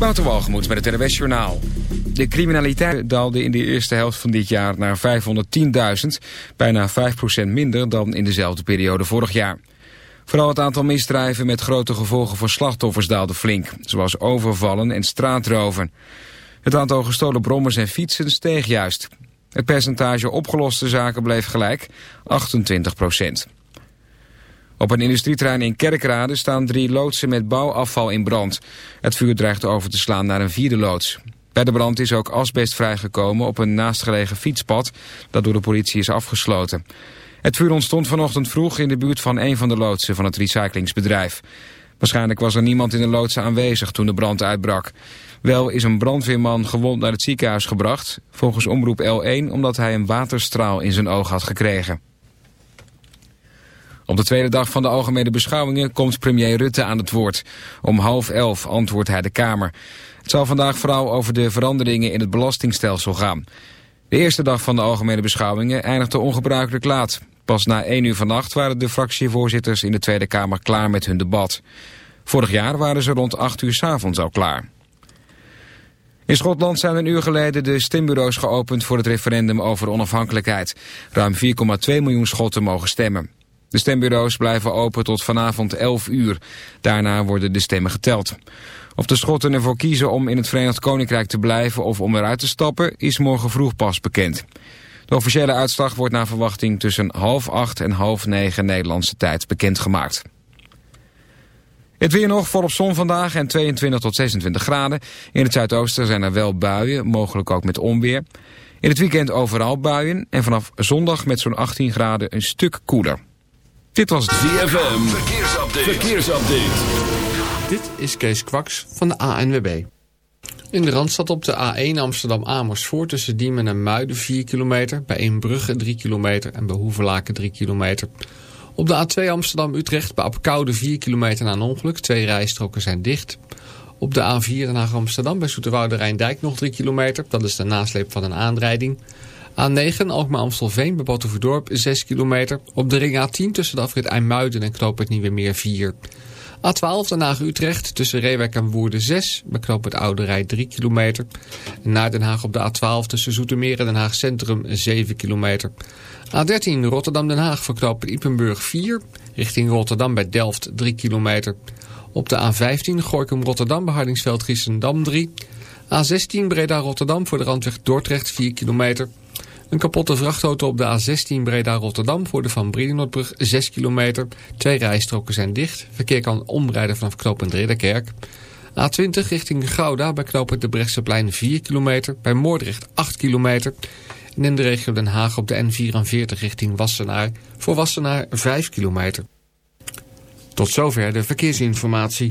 Walgemoed met het NWS Journaal. De criminaliteit daalde in de eerste helft van dit jaar naar 510.000, bijna 5% minder dan in dezelfde periode vorig jaar. Vooral het aantal misdrijven met grote gevolgen voor slachtoffers daalde flink, zoals overvallen en straatroven. Het aantal gestolen brommers en fietsen steeg juist. Het percentage opgeloste zaken bleef gelijk, 28 Op een industrieterrein in Kerkrade staan drie loodsen met bouwafval in brand. Het vuur dreigt over te slaan naar een vierde loods. Bij de brand is ook asbest vrijgekomen op een naastgelegen fietspad dat door de politie is afgesloten. Het vuur ontstond vanochtend vroeg in de buurt van een van de loodsen van het recyclingsbedrijf. Waarschijnlijk was er niemand in de loodsen aanwezig toen de brand uitbrak. Wel is een brandweerman gewond naar het ziekenhuis gebracht, volgens omroep L1 omdat hij een waterstraal in zijn oog had gekregen. Op de tweede dag van de algemene beschouwingen komt premier Rutte aan het woord. Om half elf antwoordt hij de Kamer. Het zal vandaag vooral over de veranderingen in het belastingstelsel gaan. De eerste dag van de algemene beschouwingen eindigde ongebruikelijk laat. Pas na één uur vannacht waren de fractievoorzitters in de Tweede Kamer klaar met hun debat. Vorig jaar waren ze rond acht uur s avonds al klaar. In Schotland zijn een uur geleden de stembureaus geopend voor het referendum over onafhankelijkheid. Ruim 4,2 miljoen Schotten mogen stemmen. De stembureaus blijven open tot vanavond 11 uur. Daarna worden de stemmen geteld. Of de Schotten ervoor kiezen om in het Verenigd Koninkrijk te blijven of om eruit te stappen, is morgen vroeg pas bekend. De officiële uitslag wordt naar verwachting tussen half acht en half negen Nederlandse tijd bekendgemaakt. Het weer nog volop zon vandaag en 22 tot 26 graden. In het zuidoosten zijn er wel buien, mogelijk ook met onweer. In het weekend overal buien en vanaf zondag met zo'n 18 graden een stuk koeler. Dit was ZFM. Verkeersupdate. Verkeersupdate. Dit is Kees Kwaks van de ANWB. In de Randstad op de A1 Amsterdam-Amersfoort tussen Diemen en Muiden 4 kilometer. Bij Eembrugge 3 kilometer en bij Hoevelaken 3 kilometer. Op de A2 Amsterdam-Utrecht bij Apkoude 4 kilometer na een ongeluk. Twee rijstroken zijn dicht. Op de A4 Den Haag-Amsterdam bij Zoeterwoude Rijndijk nog 3 kilometer. Dat is de nasleep van een aanrijding. A9 Alkmaar-Amstelveen bij Batuverdorp 6 kilometer. Op de ring A10 tussen de afrit IJmuiden en Knoop het Nieuwemeer 4 A12 Den Haag-Utrecht tussen Reewijk en Woerden 6. Bij Knoop het Oude Rij 3 kilometer. Naar Den Haag op de A12 tussen Zoetermeer en Den Haag Centrum 7 kilometer. A13 Rotterdam-Den Haag verknopen Ipenburg 4. Richting Rotterdam bij Delft 3 kilometer. Op de A15 Gorkum-Rotterdam bij Hardingsveld Giessendam 3. A16 Breda-Rotterdam voor de randweg Dordrecht 4 kilometer. Een kapotte vrachtauto op de A16 Breda-Rotterdam voor de Van Brienenoordbrug 6 kilometer. Twee rijstroken zijn dicht. Verkeer kan omrijden vanaf knooppunt Ridderkerk. A20 richting Gouda bij knooppunt de Brechtseplein 4 kilometer. Bij Moordrecht 8 kilometer. En in de regio Den Haag op de N44 richting Wassenaar. Voor Wassenaar 5 kilometer. Tot zover de verkeersinformatie.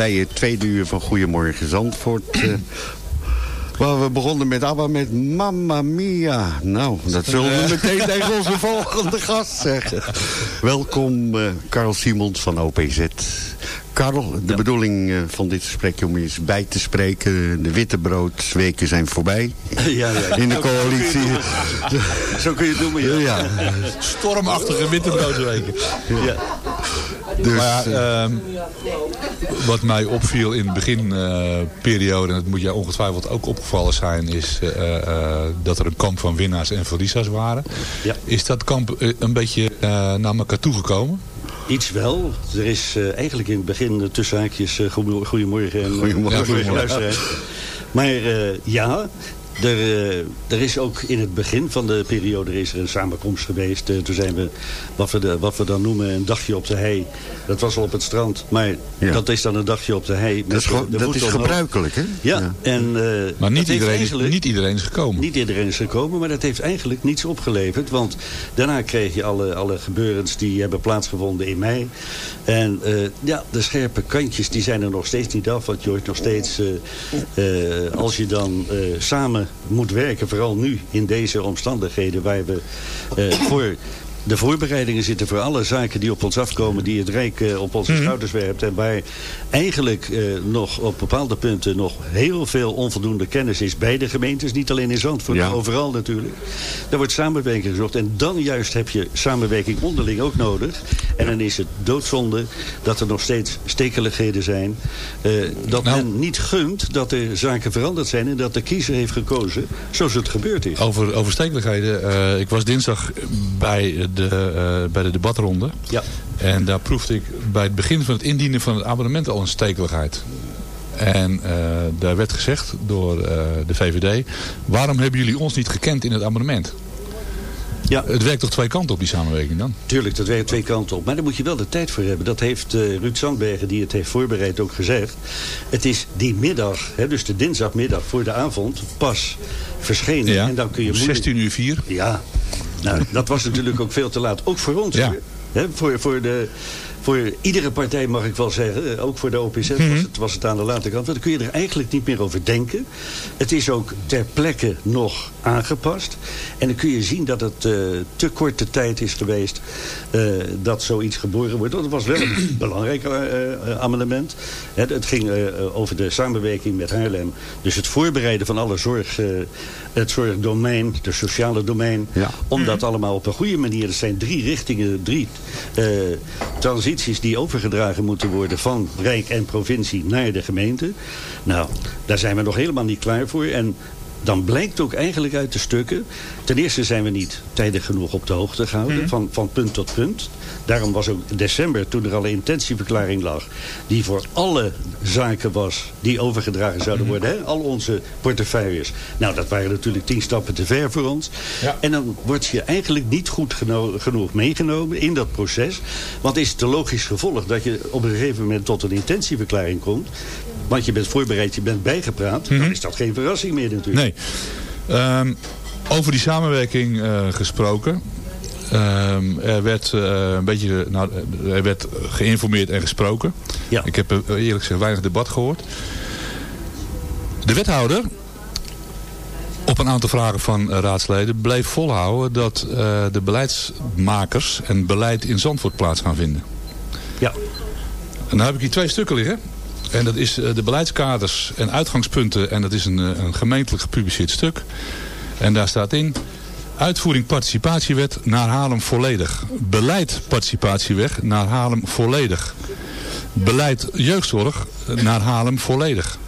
Bij het tweede uur van Goedemorgen Zandvoort. eh, waar we begonnen met ABBA met Mamma Mia. Nou, dat zullen we meteen tegen onze volgende gast zeggen. Welkom, eh Karel Simons van OPZ. Karel, de bedoeling eh, van dit gesprek om je eens bij te spreken. De wittebroodweken zijn voorbij. Ja, ja. In de coalitie. Zo kun je het noemen, ja. Ja, Stormachtige wittebroodweken. Ja. dus... Maar eh, ja, ehm, wat mij opviel in de beginperiode, en dat moet jij ongetwijfeld ook opgevallen zijn, is eh, eh, dat er een kamp van winnaars en verliezers waren. Ja. Is dat kamp eh, een beetje eh, naar elkaar toegekomen? Iets wel. Er is eh, eigenlijk in het begin uh, tussen haakjes eh, goedemor- goedemorgen en Goedemorgen. Ja, Goedemorgen. Maar eh, ja, er, eh, er is ook in het begin van de periode is er een samenkomst geweest. Eh, toen zijn we wat we, de, wat we dan noemen een dagje op de hei. Dat was al op het strand, maar Ja. dat is dan een dagje op de hei. dat is, de dat is gebruikelijk, hè? Ja, en... eh, Maar niet iedereen, is, niet iedereen is gekomen. niet iedereen is gekomen, maar dat heeft eigenlijk niets opgeleverd. Want daarna kreeg je alle, alle gebeurens die hebben plaatsgevonden in mei. En eh, ja, de scherpe kantjes die zijn er nog steeds niet af. Want je hoort nog steeds, als je dan eh, samen moet werken, vooral nu in deze omstandigheden waar we eh, voor... De voorbereidingen zitten voor alle zaken die op ons afkomen... die het Rijk eh, op onze schouders werpt... en waar eigenlijk eh, nog op bepaalde punten... nog heel veel onvoldoende kennis is bij de gemeentes. Niet alleen in Zandvoort, Ja. maar overal natuurlijk. Daar wordt samenwerking gezocht. En dan juist heb je samenwerking onderling ook nodig. En dan is het doodzonde dat er nog steeds stekeligheden zijn. eh, dat Nou. men niet gunt dat er zaken veranderd zijn... en dat de kiezer heeft gekozen zoals het gebeurd is. Over, over stekeligheden. ik was dinsdag bij de, eh, bij de debatronde. Ja. En daar proefde ik bij het begin van het indienen van het abonnement al een stekeligheid. En eh, daar werd gezegd door eh, de VVD... waarom hebben jullie ons niet gekend in het abonnement? Ja. Het werkt toch twee kanten op die samenwerking dan? Tuurlijk, dat werkt twee kanten op. Maar daar moet je wel de tijd voor hebben. Dat heeft Ruud Sandbergen, die het heeft voorbereid, ook gezegd. Het is die middag, hè, dus de dinsdagmiddag voor de avond, pas verschenen. Ja, En dan kun je om moeilijk- 16 uur 4. Ja, nou, dat was natuurlijk ook veel te laat. Ook voor ons. Ja. voor, voor, de, voor iedere partij mag ik wel zeggen. eh, Ook voor de OPZ Mhm. was, het, was het aan de late kant. Want dan kun je er eigenlijk niet meer over denken. Het is ook ter plekke nog aangepast. En dan kun je zien dat het eh, te korte tijd is geweest eh, dat zoiets geboren wordt. Want het was wel een belangrijk amendement. Het, het ging over de samenwerking met Haarlem. Dus het voorbereiden van alle zorg, het zorgdomein, de sociale domein. Ja. Om dat allemaal op een goede manier. Er zijn drie richtingen, drie eh, die overgedragen moeten worden van Rijk en provincie naar de gemeente. Nou, daar zijn we nog helemaal niet klaar voor. En dan blijkt ook eigenlijk uit de stukken... ten eerste zijn we niet tijdig genoeg op de hoogte gehouden... van, van punt tot punt. Daarom was ook in december, toen er al een intentieverklaring lag... die voor alle zaken was die overgedragen zouden worden. Hè? Al onze portefeuilles. Nou, dat waren natuurlijk tien stappen te ver voor ons. Ja. En dan word je eigenlijk niet goed geno- genoeg meegenomen in dat proces. Want is het een logisch gevolg dat je op een gegeven moment tot een intentieverklaring komt... want je bent voorbereid, je bent bijgepraat... dan is dat geen verrassing meer natuurlijk. Nee. Ehm, over die samenwerking eh, gesproken. Ehm, er werd eh, een beetje nou, er werd geïnformeerd en gesproken. Ja. Ik heb eh, eerlijk gezegd weinig debat gehoord. De wethouder, op een aantal vragen van raadsleden, bleef volhouden dat de beleidsmakers en beleid in Zandvoort plaats gaan vinden. Ja. En dan heb ik hier twee stukken liggen. En dat is eh, de beleidskaders en uitgangspunten. En dat is een, eh, een gemeentelijk gepubliceerd stuk. En daar staat in... Uitvoering participatiewet naar Haarlem volledig. Beleid participatieweg naar Haarlem volledig. Beleid jeugdzorg naar Haarlem volledig.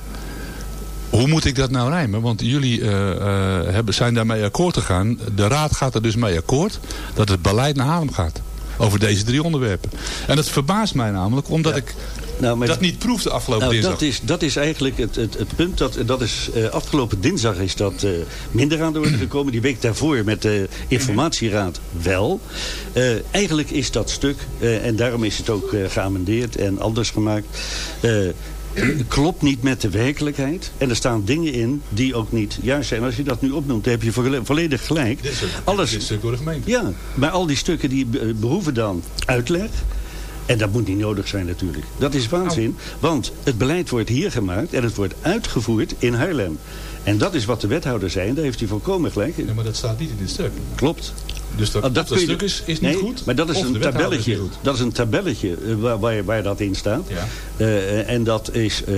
Hoe moet ik dat nou rijmen? Want jullie eh, eh, hebben, zijn daarmee akkoord gegaan. De raad gaat er dus mee akkoord dat het beleid naar Haarlem gaat. Over deze drie onderwerpen. En dat verbaast mij namelijk, omdat ik Nou, maar dat niet proefde afgelopen Nou, dinsdag. dat, is, dat is eigenlijk het, het, het punt. Dat, dat is, eh, afgelopen dinsdag is dat eh, minder aan de orde gekomen. Die week daarvoor met de informatieraad wel. Eh, eigenlijk is dat stuk, en daarom is het ook geamendeerd en anders gemaakt... klopt niet met de werkelijkheid. En er staan dingen in die ook niet juist zijn. Als je dat nu opnoemt, dan heb je volle- volledig gelijk. Dit is een- Alles, dit stuk door de gemeente. ja, maar al die stukken die be- behoeven dan uitleg. En dat moet niet nodig zijn natuurlijk. Dat is waanzin, want het beleid wordt hier gemaakt en het wordt uitgevoerd in Haarlem. En dat is wat de wethouder zei, daar heeft hij volkomen gelijk in. Ja, maar dat staat niet in dit stuk. Klopt. Dus dat, Oh, dat, stuk is, is niet nee, goed. Maar dat is een is tabelletje. Dat is een tabelletje eh, waar, waar, waar dat in staat. Ja. Eh, en dat is, eh,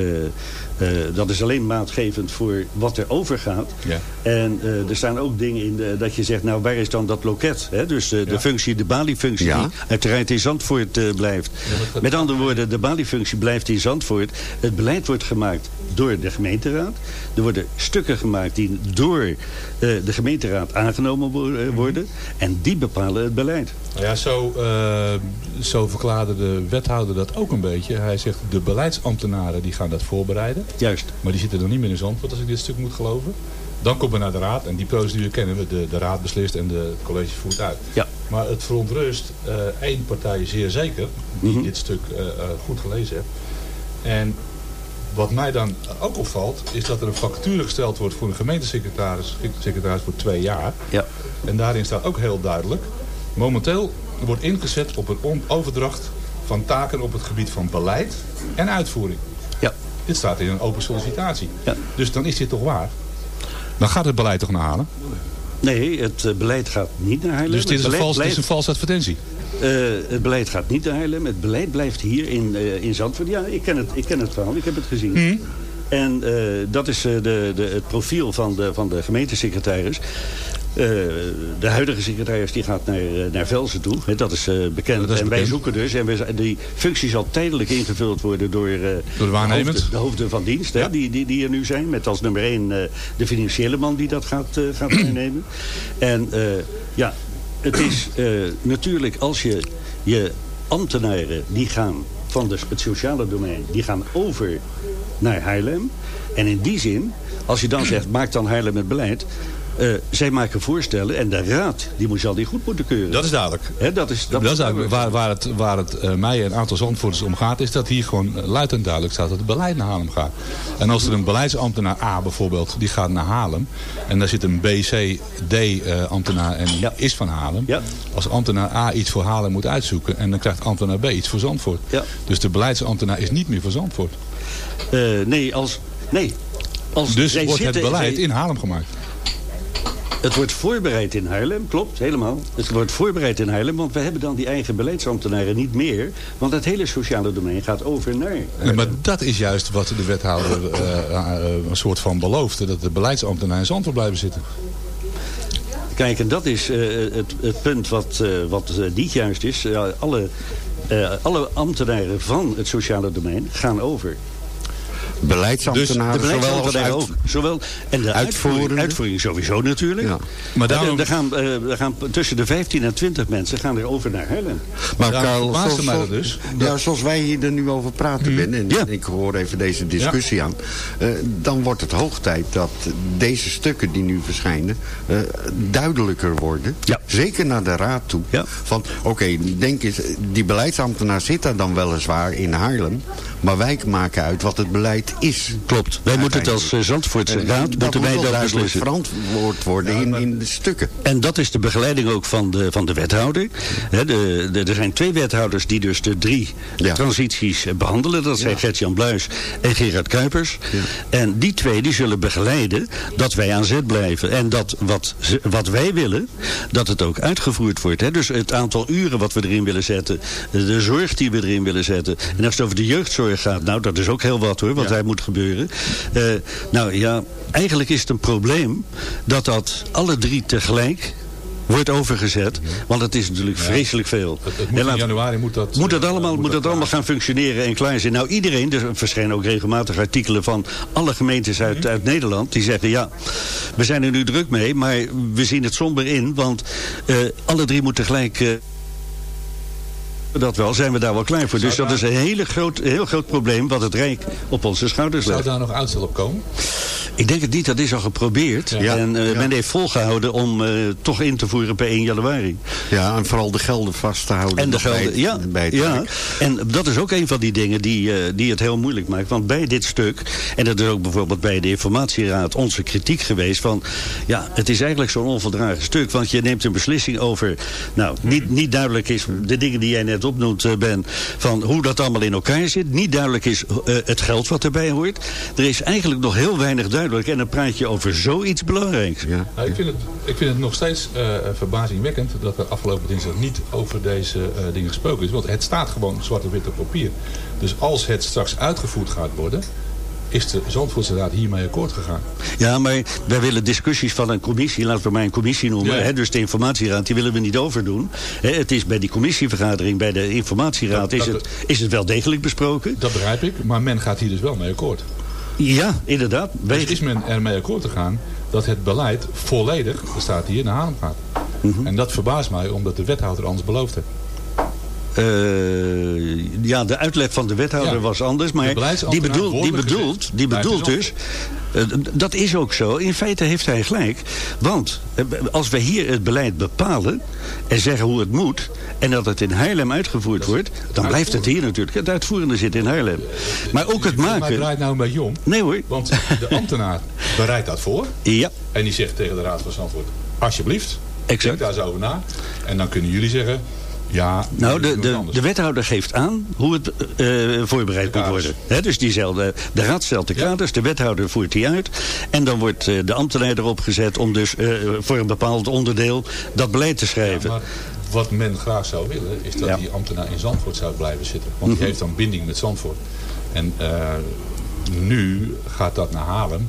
eh, dat is alleen maatgevend voor wat er overgaat. Ja. En eh, er staan ook dingen in de- dat je zegt, nou waar is dan dat loket? Hè? Dus eh, de Ja. functie, de baliefunctie Ja. die uiteraard in Zandvoort eh, blijft. Met andere woorden, de baliefunctie blijft in Zandvoort. Het beleid wordt gemaakt door de gemeenteraad. Er worden stukken gemaakt die door eh, de gemeenteraad aangenomen wo- eh, worden. En die bepalen het beleid. Nou ja, zo, eh, zo verklaarde de wethouder dat ook een beetje. Hij zegt de beleidsambtenaren die gaan dat voorbereiden. Juist. Maar die zitten nog niet meer in Zandvoort als ik dit stuk moet geloven. Dan komt het naar de raad en die procedure kennen we. De, de raad beslist en de, het college voert uit. Ja. Maar het verontrust eh, één partij zeer zeker, die Mhm. dit stuk eh, goed gelezen heeft. En wat mij dan ook opvalt, is dat er een vacature gesteld wordt voor een gemeentesecretaris secretaris voor twee jaar. Ja. En daarin staat ook heel duidelijk, momenteel wordt ingezet op een overdracht van taken op het gebied van beleid en uitvoering. Ja. Dit staat in een open sollicitatie. Ja. Dus dan is dit toch waar? Dan gaat het beleid toch naar Halen? Nee, het eh, beleid gaat niet naar Haarlem. Dus dit is, een vals, dit is een valse advertentie. Eh, het beleid gaat niet naar Haarlem. Het beleid blijft hier in, eh, in Zandvoort. Ja, ik ken, het, ik ken het verhaal. Ik heb het gezien. Mhm. En dat is de, de, het profiel van de, van de gemeentesecretaris. Eh, de huidige secretaris die gaat naar, eh, naar Velsen toe. Dat is eh, bekend. Dat is en wij zoeken dus. En wij, die functie zal tijdelijk ingevuld worden door, eh, de waarnemend. De hoofden, de hoofden van dienst. Die, die, die er nu zijn. Met als nummer één de financiële man die dat gaat, gaat waarnemen. En ja, het is natuurlijk als je je ambtenaren die gaan van de, het sociale domein, die gaan over naar Haarlem. En in die zin, als je dan zegt, maak dan Haarlem het beleid. Eh, zij maken voorstellen en de raad, die moet, zal die goed moeten keuren. Dat is duidelijk. Dat is, Dat, is duidelijk. Waar, waar het, waar het eh, mij en een aantal zandvoerders om gaat... is dat hier gewoon eh, luid en duidelijk staat dat het beleid naar Haarlem gaat. En als er een beleidsambtenaar A bijvoorbeeld, die gaat naar Haarlem... en daar zit een B, C, D eh, ambtenaar en die Ja. is van Haarlem... Ja. als ambtenaar A iets voor Haarlem moet uitzoeken... en dan krijgt ambtenaar B iets voor Zandvoort. Ja. Dus de beleidsambtenaar is niet meer voor Zandvoort. Nee, als... Nee. Als Dus wordt het beleid zij- in Haarlem gemaakt. Het wordt voorbereid in Haarlem, klopt, helemaal. Het wordt voorbereid in Haarlem, want we hebben dan die eigen beleidsambtenaren niet meer. Want het hele sociale domein gaat over naar... Ja, maar dat is juist wat de wethouder eh, eh, een soort van beloofde. Dat de beleidsambtenaren in Zandvoort blijven zitten. Kijk, en dat is eh, het, het punt wat, wat niet juist is. Alle, alle ambtenaren van het sociale domein gaan over. Beleidsambtenaren, de zowel als beleidsambtenaren uit, ook. Zowel, en de uitvoering, uitvoering sowieso natuurlijk. Ja. Maar daarom- er, gaan, eh, er gaan tussen de 15 en 20 mensen gaan er over naar Haarlem. Maar Karel, zoals, dus. ja, zoals wij hier er nu over praten ben, en Ja. ik hoor even deze discussie aan, eh, dan wordt het hoog tijd dat deze stukken die nu verschijnen eh, duidelijker worden. Ja. Zeker naar de raad toe. Ja. Van, oké, denk eens, die beleidsambtenaar zit daar dan weliswaar in Haarlem, maar wij maken uit wat het beleid is. Klopt. Wij moeten het als eh, Zandvoortse raad moeten wij dat beslissen. verantwoord worden in, in de stukken. En dat is de begeleiding ook van de, van de wethouder. Hè, de, de- er zijn twee wethouders die dus de drie Ja. transities eh, behandelen. Dat zijn Gert-Jan Bluis en Gerard Kuipers. En die twee die zullen begeleiden dat wij aan zet blijven. En dat wat, wat wij willen, dat het ook uitgevoerd wordt. Hè. Dus het aantal uren wat we erin willen zetten. De zorg die we erin willen zetten. En als het over de jeugdzorg gaat, nou dat is ook heel wat hoor, wat moet gebeuren. Eh, nou ja, eigenlijk is het een probleem dat dat alle drie tegelijk wordt overgezet. Want het is natuurlijk vreselijk veel. Het, het En moet in januari moet dat... moet dat eh, allemaal, moet dat allemaal gaan functioneren en klaar zijn. Nou, iedereen, er verschijnen ook regelmatig artikelen van alle gemeentes uit, Mhm. uit Nederland. Die zeggen, ja, we zijn er nu druk mee, maar we zien het somber in. Want eh, alle drie moeten gelijk... dat wel, zijn we daar wel klaar voor. Dus dat is een hele groot, heel groot probleem wat het Rijk op onze schouders Zou legt. daar nog uitstel op komen? Ik denk het niet, dat is al geprobeerd. Ja. En eh, Ja. men heeft volgehouden om eh, toch in te voeren per 1 januari. Ja, en vooral de gelden vast te houden. En de bij gelden, het- ja, bij het ja. En dat is ook een van die dingen die, eh, die het heel moeilijk maakt. Want bij dit stuk, en dat is ook bijvoorbeeld bij de informatieraad onze kritiek geweest van, ja, het is eigenlijk zo'n onvoldragen stuk. Want je neemt een beslissing over, nou, niet, niet duidelijk is, de dingen die jij net opnoemt, eh, Ben, van hoe dat allemaal in elkaar zit. Niet duidelijk is eh, het geld wat erbij hoort. Er is eigenlijk nog heel weinig duidelijk. En dan praat je over zoiets belangrijks. Ja. Nou, ik, vind het, ik vind het nog steeds eh, verbazingwekkend dat er afgelopen dinsdag niet over deze eh, dingen gesproken is. Want het staat gewoon zwart op wit op papier. Dus als het straks uitgevoerd gaat worden, is de Zandvoortse Raad hiermee akkoord gegaan. Ja, maar wij willen discussies van een commissie, laten we maar een commissie noemen. Ja. Hè, dus de informatieraad, die willen we niet overdoen. Hè, het is bij die commissievergadering, bij de informatieraad, Dat- is, het, is het wel degelijk besproken. Dat begrijp ik, maar men gaat hier dus wel mee akkoord. Ja, inderdaad. Dus is men ermee akkoord gegaan dat het beleid volledig, er staat hier, naar Haarlem gaat. Mhm. En dat verbaast mij, omdat de wethouder anders beloofd heeft. Eh, ja, de uitleg van de wethouder Ja. was anders. De Maar die bedoelt, die bedoelt, die bedoelt dus... eh, dat is ook zo. In feite heeft hij gelijk. Want eh, als wij hier het beleid bepalen... en zeggen hoe het moet... en dat het in Haarlem uitgevoerd wordt... dan blijft het hier natuurlijk. Het uitvoerende zit in Haarlem. Maar ook het Maar maken... draait nou een beetje om. Nee hoor. Want de ambtenaar bereidt dat voor. Ja, En die zegt tegen de Raad van Zandvoort, alsjeblieft, Exact. denk daar eens over na. En dan kunnen jullie zeggen, ja, Nou, de, de, de wethouder geeft aan hoe het eh, voorbereid moet worden. Dus diezelfde, de raad stelt de kaders, de wethouder voert die uit. En dan wordt eh, de ambtenaar erop gezet om dus eh, voor een bepaald onderdeel dat beleid te schrijven. Wat men graag zou willen, is dat Ja. die ambtenaar in Zandvoort zou blijven zitten. Want die heeft dan binding met Zandvoort. En nu gaat dat naar Haarlem.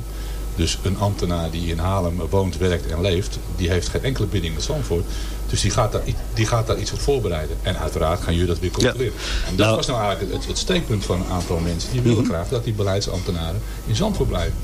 Dus een ambtenaar die in Haarlem woont, werkt en leeft, die heeft geen enkele binding met Zandvoort. Dus die gaat daar, die gaat daar iets op voorbereiden. En uiteraard gaan jullie dat weer controleren. En dat Nou- was nou eigenlijk het, het steekpunt van een aantal mensen. Die willen graag dat die beleidsambtenaren in Zandvoort blijven.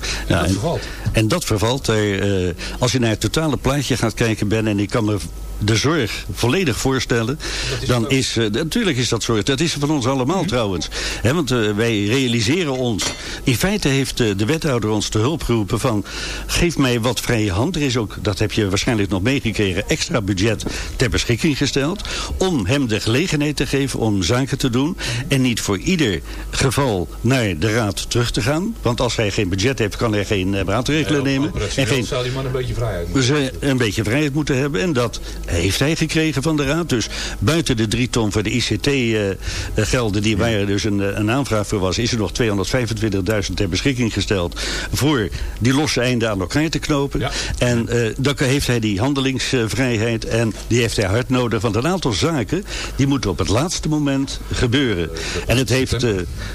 En Ja, dat en- vervalt. En dat vervalt. eh, eh, als je naar het totale plaatje gaat kijken, Ben, en ik kan me de zorg volledig voorstellen, is dan is, eh, natuurlijk is dat zorg. Dat is van ons allemaal trouwens. Hè, want eh, wij realiseren ons, in feite heeft eh, de wethouder ons te hulp geroepen van, geef mij wat vrije hand. Er is ook, dat heb je waarschijnlijk nog meegekregen, extra budget ter beschikking gesteld, om hem de gelegenheid te geven om zaken te doen en niet voor ieder geval naar de raad terug te gaan. Want als hij geen budget heeft, kan hij geen maatregelen nemen. En geen zou die man een beetje vrijheid moeten ze een beetje vrijheid moeten hebben. En dat heeft hij gekregen van de Raad. Dus buiten de drie ton voor de ICT-gelden... die waar dus een, eh, een aanvraag voor was... is er nog 225.000 ter beschikking gesteld... voor die losse einden aan elkaar te knopen. Ja. En eh, dan heeft hij die handelingsvrijheid... en die heeft hij hard nodig. Want een aantal zaken... die moeten op het laatste moment gebeuren. En het heeft, eh,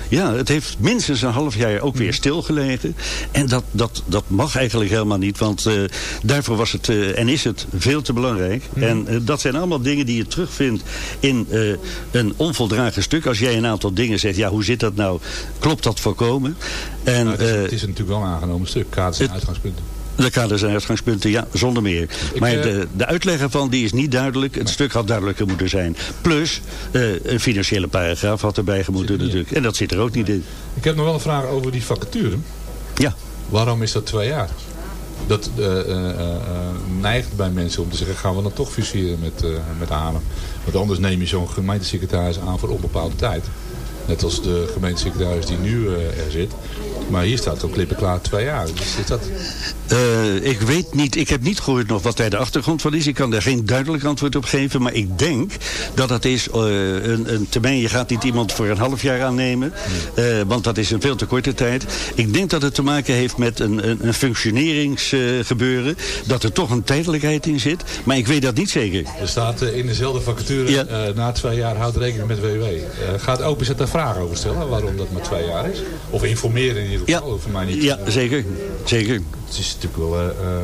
ja, het heeft minstens een half jaar ook weer stilgelegen. En dat, dat, dat mag eigenlijk helemaal niet. Want eh, daarvoor was het eh, en is het veel te belangrijk. En eh, dat zijn allemaal dingen die je terugvindt in eh, een onvoldragen stuk. Als jij een aantal dingen zegt, ja hoe zit dat nou? Klopt dat voorkomen? En Nou, het, is, eh, het is natuurlijk wel een aangenomen stuk. Kaders en uitgangspunten. de kaders en uitgangspunten, ja, zonder meer. maar de, de uitleg ervan die is niet duidelijk. Het stuk had duidelijker moeten zijn. Plus, een financiële paragraaf had erbij in. natuurlijk. En dat zit er ook niet in. Ik heb nog wel een vraag over die vacature. Ja. Waarom is dat twee jaar? Dat eh, eh, eh, neigt bij mensen om te zeggen, gaan we dan toch fuseren met, met Haarlem? Want anders neem je zo'n gemeentesecretaris aan voor onbepaalde tijd. Net als de gemeentesecretaris die nu er zit. Maar hier staat gewoon klippen klaar twee jaar. Dus is dat... Eh, ik weet niet, ik heb niet gehoord nog wat daar de achtergrond van is. Ik kan daar geen duidelijk antwoord op geven. Maar ik denk dat dat is eh, een, een termijn. Je gaat niet iemand voor een half jaar aannemen. eh, want dat is een veel te korte tijd. Ik denk dat het te maken heeft met een, een, een functioneringsgebeuren. dat er toch een tijdelijkheid in zit. Maar ik weet dat niet zeker. Er staat in dezelfde vacature, Ja. na twee jaar houdt rekening met WW. Gaat OPZ daar vragen over stellen, waarom dat maar twee jaar is? Of informeren Ja, geval, voor mij niet. ja zeker. zeker. Het is natuurlijk wel... eh, eh,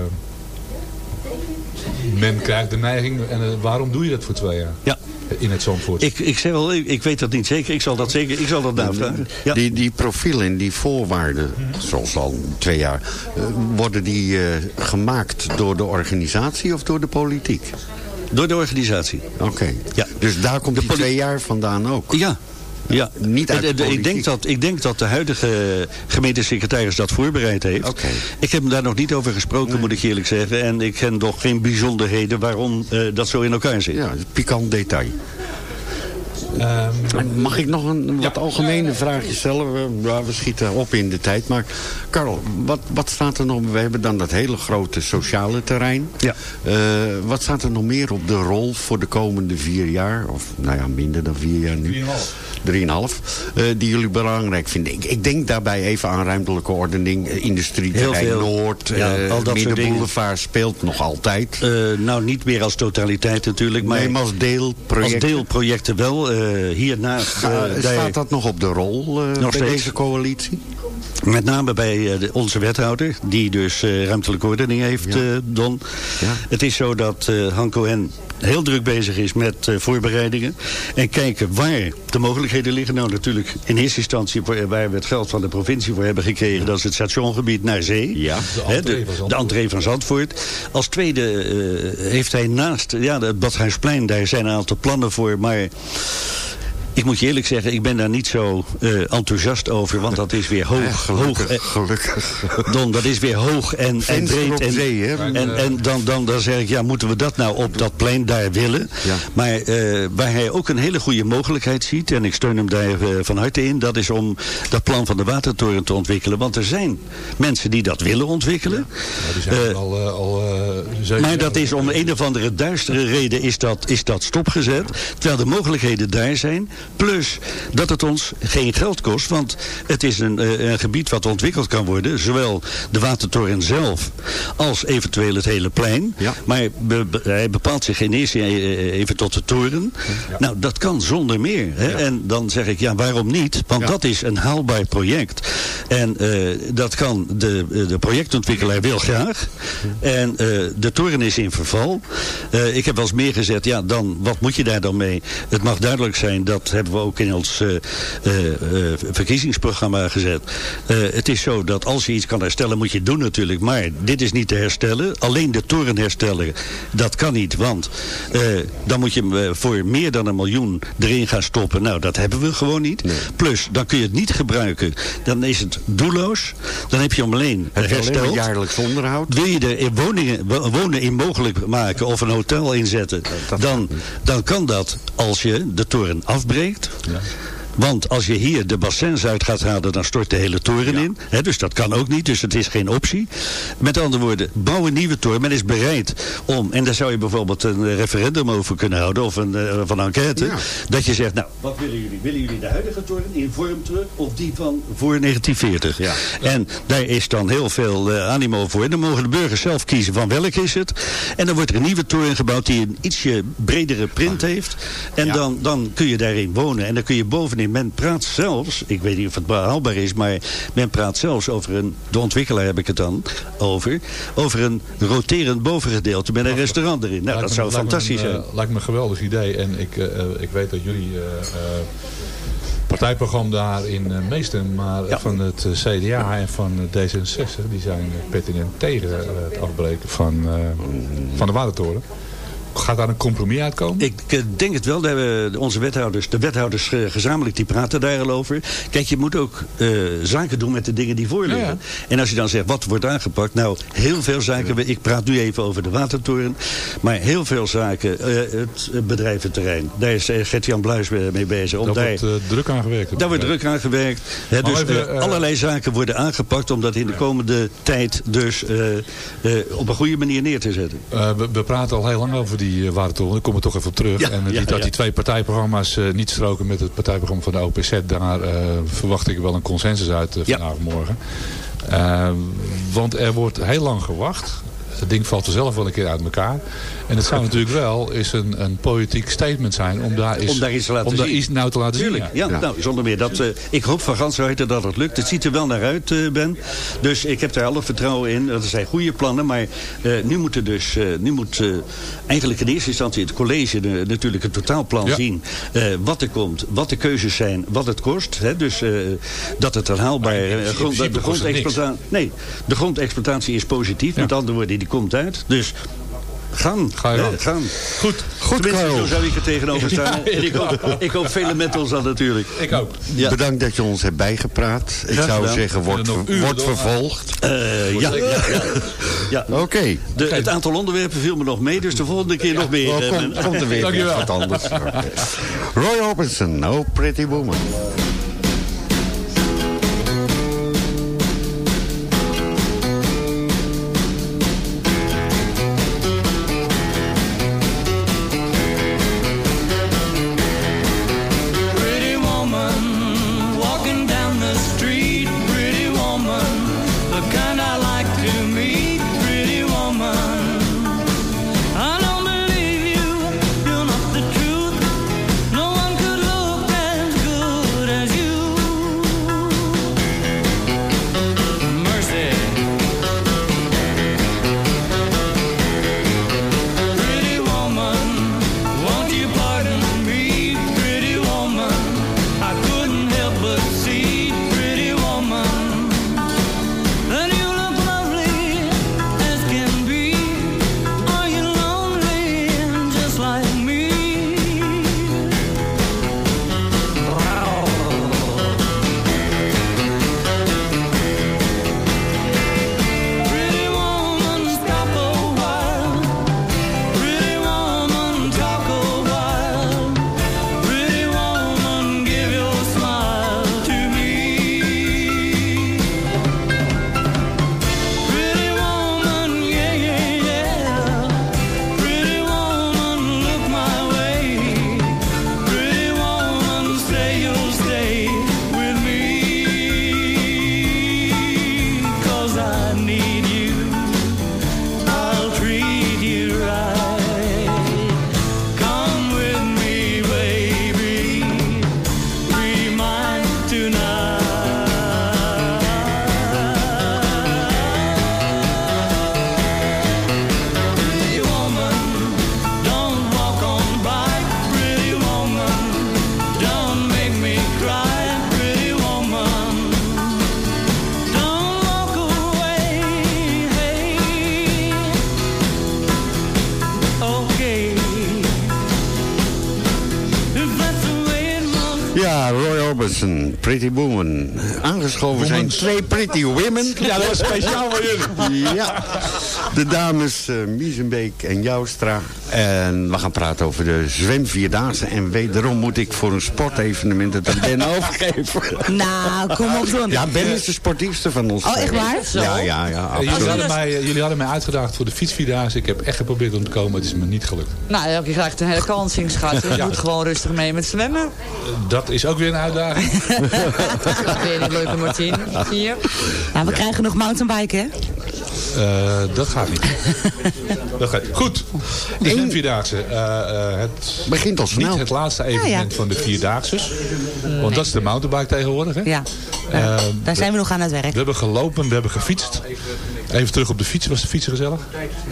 men krijgt de neiging, en eh, waarom doe je dat voor twee jaar? Ja. In het Zandvoort. Ik, ik zeg wel, ik, ik weet dat niet zeker. Ik zal dat zeker, ik zal dat navragen. Ja. Die, die profielen, die voorwaarden, zoals al twee jaar... eh, worden die eh, gemaakt door de organisatie of door de politiek? Door de organisatie. Oké. Ja. Dus daar komt die poli- twee jaar vandaan ook? Ja, Ja, Niet uit de ik, denk dat, ik denk dat de huidige gemeentesecretaris dat voorbereid heeft. Oké. Ik heb hem daar nog niet over gesproken, moet ik eerlijk zeggen. En ik ken nog geen bijzonderheden waarom eh, dat zo in elkaar zit. Ja, pikant detail. Mag ik nog een wat algemene vraagje stellen? We, we schieten op in de tijd. Maar Karel, wat, wat staat er nog? We hebben dan dat hele grote sociale terrein. Ja. Eh, wat staat er nog meer op de rol voor de komende vier jaar? Of nou ja, minder dan vier jaar nu. Drieënhalf. Eh, die jullie belangrijk vinden. Ik, ik denk daarbij even aan ruimtelijke ordening. eh, veel. Noord. Ja, eh, al dat. Middenboulevard speelt nog altijd. Nou, niet meer als totaliteit natuurlijk, maar, nee, maar als deelproject. als deelprojecten wel. hierna, Ga- daar- staat dat nog op de rol bij steeds. deze coalitie? met name bij de- onze wethouder, die dus ruimtelijke ordening heeft, Ja. Don. Ja. Het is zo dat Hanko N heel druk bezig is met eh, voorbereidingen. En kijken waar de mogelijkheden liggen. Nou natuurlijk in eerste instantie waar we het geld van de provincie voor hebben gekregen. Dat is het stationgebied naar zee. Ja. De entree de, van Zandvoort. de entree van Zandvoort. Als tweede eh, heeft hij naast ja, het Badhuisplein, daar zijn een aantal plannen voor. Maar ik moet je eerlijk zeggen, ik ben daar niet zo eh, enthousiast over. Want dat is weer hoog. hoog Gelukkig. eh, gelukkig. Don, dat is weer hoog en, breed. En, zee, hè? en, en dan, dan, dan zeg ik, ja, moeten we dat nou op dat plein daar willen? Ja. Maar eh, waar hij ook een hele goede mogelijkheid ziet, en ik steun hem daar eh, van harte in, dat is om dat plan van de watertoren te ontwikkelen. Want er zijn mensen die dat willen ontwikkelen. Ja, die zijn al, al maar dat is om een of andere duistere reden is dat, is dat stopgezet. Terwijl de mogelijkheden daar zijn. Plus dat het ons geen geld kost. Want het is een, eh, een gebied wat ontwikkeld kan worden. Zowel de watertoren zelf als eventueel het hele plein. Ja. Maar be- be- hij bepaalt zich in eerste eh, even tot de toren. Nou, dat kan zonder meer. Hè? En dan zeg ik, ja, waarom niet? Want dat is een haalbaar project. En eh, dat kan de, de projectontwikkelaar wil graag. En eh, de toren is in verval. Eh, ik heb wel eens meer gezet, ja, dan, wat moet je daar dan mee? Het mag duidelijk zijn, dat hebben we ook in ons eh, eh, eh, verkiezingsprogramma gezet. Het is zo dat als je iets kan herstellen, moet je het doen natuurlijk. Maar dit is niet te herstellen. Alleen de toren herstellen, dat kan niet. Want dan moet je voor meer dan een miljoen erin gaan stoppen. Nou, dat hebben we gewoon niet. Plus, dan kun je het niet gebruiken. Dan is het doelloos. Dan heb je hem alleen Het alleen hersteld. jaarlijks onderhoud. Wil je er in woningen, wo- wonen in mogelijk maken of een hotel inzetten, dan, dan kan dat als je de toren afbreekt breekt. Ja. Want als je hier de bassins uit gaat halen, dan stort de hele toren in. Dus dat kan ook niet, dus het is geen optie. Met andere woorden, bouw een nieuwe toren. Men is bereid om, en daar zou je bijvoorbeeld een eh, referendum over kunnen houden, of een, eh, of een enquête. Ja. Dat je zegt, nou, wat willen jullie? Willen jullie de huidige toren in vorm terug, of die van voor 1940? Ja. En daar is dan heel veel eh, animo voor. Dan mogen de burgers zelf kiezen van welke is het. En dan wordt er een nieuwe toren gebouwd die een ietsje bredere print heeft. En dan, dan kun je daarin wonen. En dan kun je bovenin, men praat zelfs, ik weet niet of het behaalbaar is, maar men praat zelfs over een, de ontwikkelaar heb ik het dan over, over een roterend bovengedeelte met een restaurant erin. Nou, dat me- zou me fantastisch zijn. eh, lijkt me een geweldig idee. En ik, eh, eh, ik weet dat jullie partijprogramma daar in Meesten, maar Ja. van het CDA en van eh, D66, die zijn pertinent tegen het afbreken van, van de watertoren. Gaat daar een compromis uitkomen? Ik eh, denk het wel. Daar hebben we onze wethouders, de wethouders eh, gezamenlijk, die praten daar al over. Kijk, je moet ook eh, zaken doen met de dingen die voorliggen. Ja, ja. En als je dan zegt, wat wordt aangepakt? Nou, heel veel zaken. Ik praat nu even over de watertoren. Maar heel veel zaken. het bedrijventerrein. Daar is Gert-Jan Bluis mee bezig. Om Daar wordt druk aan gewerkt. daar wordt druk aan gewerkt. Hè, dus even, allerlei zaken worden aangepakt... om dat in de komende tijd dus op een goede manier neer te zetten. We, we praten al heel lang over die uh, watertoren. Ik kom er toch even op terug. Ja, en eh, ja, dat ja. die twee partijprogramma's eh, niet stroken met het partijprogramma van de OPZ. Daar eh, verwacht ik wel een consensus uit eh, of morgen. Eh, want er wordt heel lang gewacht. Het ding valt er zelf wel een keer uit elkaar. En het zou natuurlijk wel eens een, een politiek statement zijn om daar, eens, Om daar iets te laten om daar zien. iets nou te laten Tuurlijk, zien. ja. Nou, zonder meer. Dat, eh, ik hoop van ganse harte dat het lukt. Het ziet er wel naar uit, eh, Ben. Dus ik heb daar alle vertrouwen in. Dat zijn goede plannen. Maar eh, nu moet, er dus, eh, nu moet eh, eigenlijk in eerste instantie het college de- natuurlijk het totaalplan Ja. zien. eh, wat er komt, wat de keuzes zijn, wat het kost. Hè? Dus eh, dat het een eh, grond, dat de, grondexploitatie, nee, de grondexploitatie is positief. Met andere woorden, die komt uit. Dus Gaan. Ga je gang. gaan. Goed. Goed, Tenminste, zo zou ik er tegenover staan. Ja, en ik hoop, ik hoop vele met ons dan natuurlijk. Ik ook. Ja. Bedankt dat je ons hebt bijgepraat. Ik zou gedaan. zeggen, En wordt, wordt vervolgd. Eh, ja, ja, ja. ja. Oké. Het aantal onderwerpen viel me nog mee, dus de volgende keer nog meer. Oh, eh, komt, komt er weer wat anders. Roy Orbison, Oh Pretty Woman. Aangeschoven zijn twee Pretty Women. Ja, dat was speciaal voor jullie. Ja, de dames Miezenbeek en Joustra. En we gaan praten over de zwemvierdaagse. En wederom moet ik voor een sportevenement het aan Ben overgeven. Nou, kom op doen. Ja, Ben is de sportiefste van ons. Oh, echt waar? Ja, ja, ja. Eh, Jullie hadden, mij, eh, jullie hadden mij uitgedaagd voor de fietsvierdaagse. Ik heb echt geprobeerd om te komen. Het is me niet gelukt. Nou, je krijgt een hele kansing, schat. Je Ja. moet gewoon rustig mee met zwemmen. Eh, Dat is ook weer een uitdaging. Weer die leuke Martien. Hier. Ja, we krijgen nog mountainbiken, hè? Eh, dat gaat niet. Dat gaat niet. Goed. De zwemvierdaagse. eh, eh, het Begint al snel. Niet het laatste evenement Ja, van de vierdaagses. Want dat is de mountainbike tegenwoordig. Hè? Ja. Eh, Daar zijn we nog aan het werk. we hebben gelopen, we hebben gefietst. Even terug op de fiets. Was de fietsen gezellig?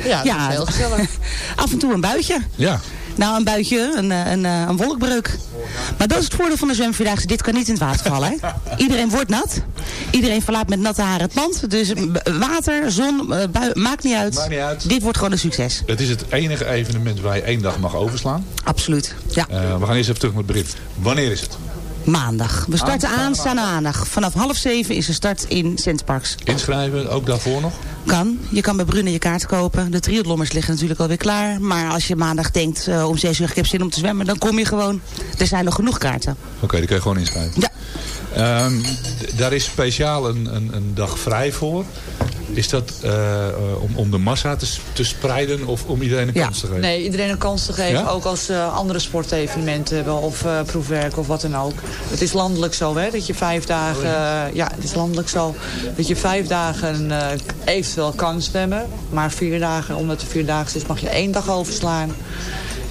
Ja, is heel gezellig. af en toe een buitje. Ja. Nou, een buitje, een, eh, een, eh, een wolkbreuk. Maar dat is het voordeel van de zwemvierdaagse. Dit kan niet in het water vallen. Hè? Iedereen wordt nat. Iedereen verlaat met natte haren het pand. Dus eh, water, zon, bui, maakt niet uit. Maakt niet uit. Dit wordt gewoon een succes. Het is het enige evenement waar je één dag mag overslaan. Absoluut. Ja. We gaan eerst even terug met Brit. Wanneer is het? Maandag. We starten Aanstaande maandag. Vanaf half zeven is de start in Centerparks. Inschrijven, ook daarvoor nog? Kan. Je kan bij Brune je kaart kopen. De triathlonners liggen natuurlijk alweer klaar. Maar als je maandag denkt eh, om zes uur ik heb zin om te zwemmen, dan kom je gewoon. Er zijn nog genoeg kaarten. Oké, die kun je gewoon inschrijven. Ja. Ehm, daar is speciaal een, een, een dag vrij voor. Is dat eh, eh, om, om de massa te, te spreiden of om iedereen een Ja. kans te geven? Nee, iedereen een kans te geven. Ja? Ook als ze andere sportevenementen hebben of eh, proefwerk of wat dan ook. Het is landelijk zo, hè, dat je vijf dagen... eh, ja, het is landelijk zo. Dat je vijf dagen eh, eventueel kan zwemmen. Maar vier dagen, omdat het vierdaagse is, mag je één dag overslaan.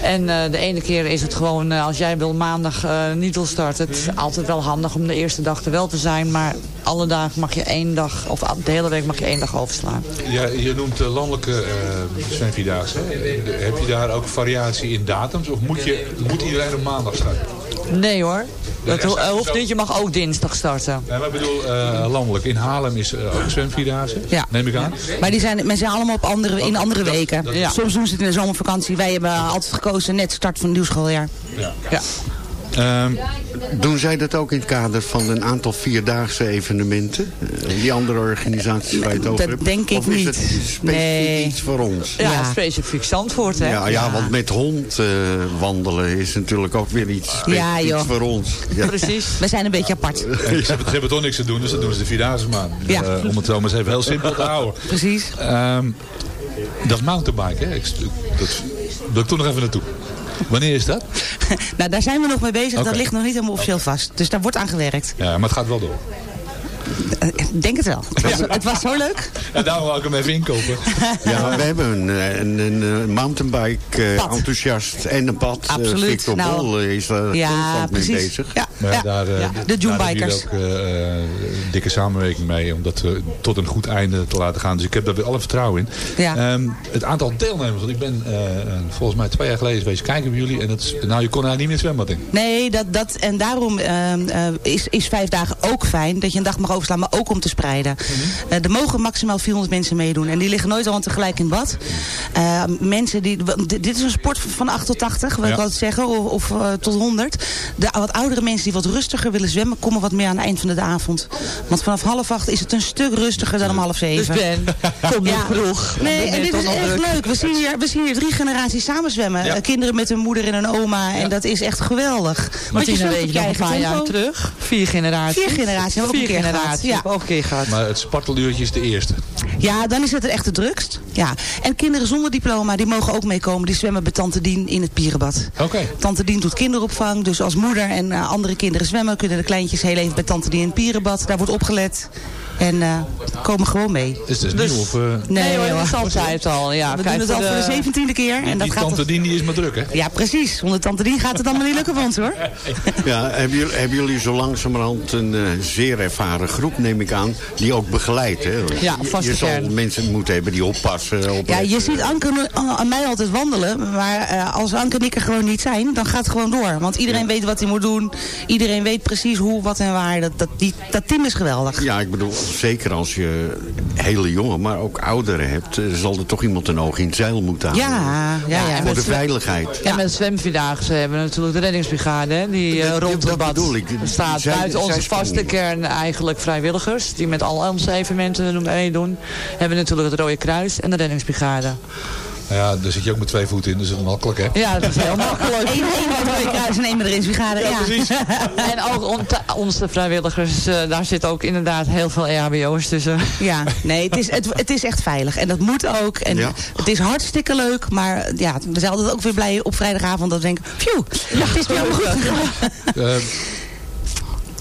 En eh, de ene keer is het gewoon, eh, als jij wil maandag eh, niet wil starten. Het is altijd wel handig om de eerste dag er wel te zijn. Maar alle dagen mag je één dag, of de hele week mag je één dag overslaan. Ja, je noemt de landelijke uh, zwemvierdaagse. Heb je daar ook variatie in datums? Of moet, je, moet iedereen op maandag starten? Nee hoor. Dat ho- hoeft niet, je mag ook dinsdag starten. Ja, maar ik bedoel, eh, landelijk. In Haarlem is uh, ook zwemvierdaagse. Ja. Neem ik aan. Maar die zijn, men zijn allemaal op andere, in andere dat- weken. dat- Ja. Soms doen ze het in de zomervakantie. Wij hebben altijd gekozen net start van het nieuw schooljaar. Ja. Ja. Ehm, Doen zij dat ook in het kader van een aantal vierdaagse evenementen? Eh, Die andere organisaties waar je het over Dat hebt? denk ik of is niet. het specifiek Nee. iets voor ons? Ja, Ja. specifiek Zandvoort hè. Ja, ja, want met hond eh, wandelen is natuurlijk ook weer iets Ja, voor ons. Ja. Precies. We zijn een beetje apart. en ze, hebben, ze hebben toch niks te doen, dus dan doen ze de vierdaagse maand. Ja. Eh, om het zo maar eens even heel simpel te houden. Precies. Ehm, dat is mountainbike, hè? Ik, dat wil ik toch nog even naartoe. Wanneer is dat? nou, daar zijn we nog mee bezig. Dat ligt nog niet helemaal officieel vast. Dus daar wordt aan gewerkt. Ja, maar het gaat wel door. Eh, Ik denk het wel. Het was, het was zo leuk. Ja, daarom wil ik hem even inkopen. Ja, we hebben een, eh, een, een, mountainbike eh, Pad. enthousiast en een pad. Eh, Absoluut. Victor Nou, Bol eh, is daar Ja, mee bezig. Ja, Maar ja, daar, eh, Ja, daar de hebben June-bikers. jullie ook eh, eh, dikke samenwerking mee om dat tot een goed einde te laten gaan. Dus ik heb daar weer alle vertrouwen in. Ja. Ehm, het aantal deelnemers, want ik ben volgens mij twee jaar geleden geweest kijken bij jullie. En dat is, nou, je kon daar niet meer zwembad in. Nee, dat, dat, en daarom ehm, eh, is, is vijf dagen ook fijn. Dat je een dag mag overslaan, maar ook om te spreiden. Eh, er mogen maximaal 400 mensen meedoen. En die liggen nooit allemaal tegelijk in bad. Eh, mensen die, dit is een sport van 8 tot 80, wil ik altijd zeggen. Of, of tot 100. De wat oudere mensen die wat rustiger willen zwemmen... komen wat meer aan het eind van de avond. Want vanaf half acht is het een stuk rustiger dan om half Dus zeven. Ben, kom niet Ja. vroeg. Nee, en je dit is echt druk. leuk. We zien, hier, we zien hier drie generaties samen zwemmen. Ja. Eh, kinderen met hun moeder en een oma. En dat is echt geweldig. Want zwemt weet je nog een paar jaar terug? Vier generaties. Vier generaties hebben we ook Vier een keer gehad, ja. ook een keer gehad. Maar het sparteluurtje is de eerste. Ja, dan is het echt het drukst. Ja. En kinderen zonder diploma, die mogen ook meekomen. Die zwemmen bij Tante Dien in het Pierenbad. Oké. Tante Dien doet kinderopvang. Dus als moeder en eh, andere kinderen zwemmen... kunnen de kleintjes heel even bij Tante Dien in het Pierenbad. Daar wordt opgelet. En eh, komen gewoon mee. Is het Dus- nieuw of... eh, Nee, hoor, hoor. dat is altijd al. Ja, We kijk, doen het al voor de zeventiende keer. En dat die gaat tante Dien die is maar druk, hè? Ja, precies. Zonder Tante Dien gaat het allemaal niet lukken voor ons, hoor. Ja, hebben, jullie, hebben jullie zo langzamerhand een eh, zeer ervaren groep, neem ik aan, die ook begeleidt? Hè? Want Ja, je- vaste Je zal mensen moeten hebben die oppassen. Op Ja, je ziet Anke en mij altijd wandelen. Maar eh, als Anke en ik er gewoon niet zijn, dan gaat het gewoon door. Want iedereen weet wat hij moet doen. Iedereen weet precies hoe, wat en waar. Dat, dat, die, dat team is geweldig. Ja, ik bedoel, zeker als je hele jonge, maar ook ouderen hebt... eh, zal er toch iemand een oog in het zeil moeten houden. Ja, ja, ja. Voor de veiligheid. En met zwemvierdaagse hebben we natuurlijk de reddingsbrigade. Hè, die eh, rond het bad staat. Zij- Buiten onze vaste kern eigenlijk vrijwilligers. Die met al onze evenementen doen- meedoen. Hebben we natuurlijk het Rode Kruis en de reddingsbrigade. Nou ja, daar zit je ook met twee voeten in, dus dat is makkelijk, hè? Ja, dat is heel makkelijk. Eén één bij het Rode Kruis en één bij de. Ja, precies. En ook on- onze vrijwilligers, eh, daar zit ook inderdaad heel veel EHBO's tussen. Ja, nee, het is, het, het is echt veilig. En dat moet ook. En Ja. het is hartstikke leuk. Maar ja, we zijn altijd ook weer blij op vrijdagavond dat we denken... Phew, het is weer allemaal goed. Eh,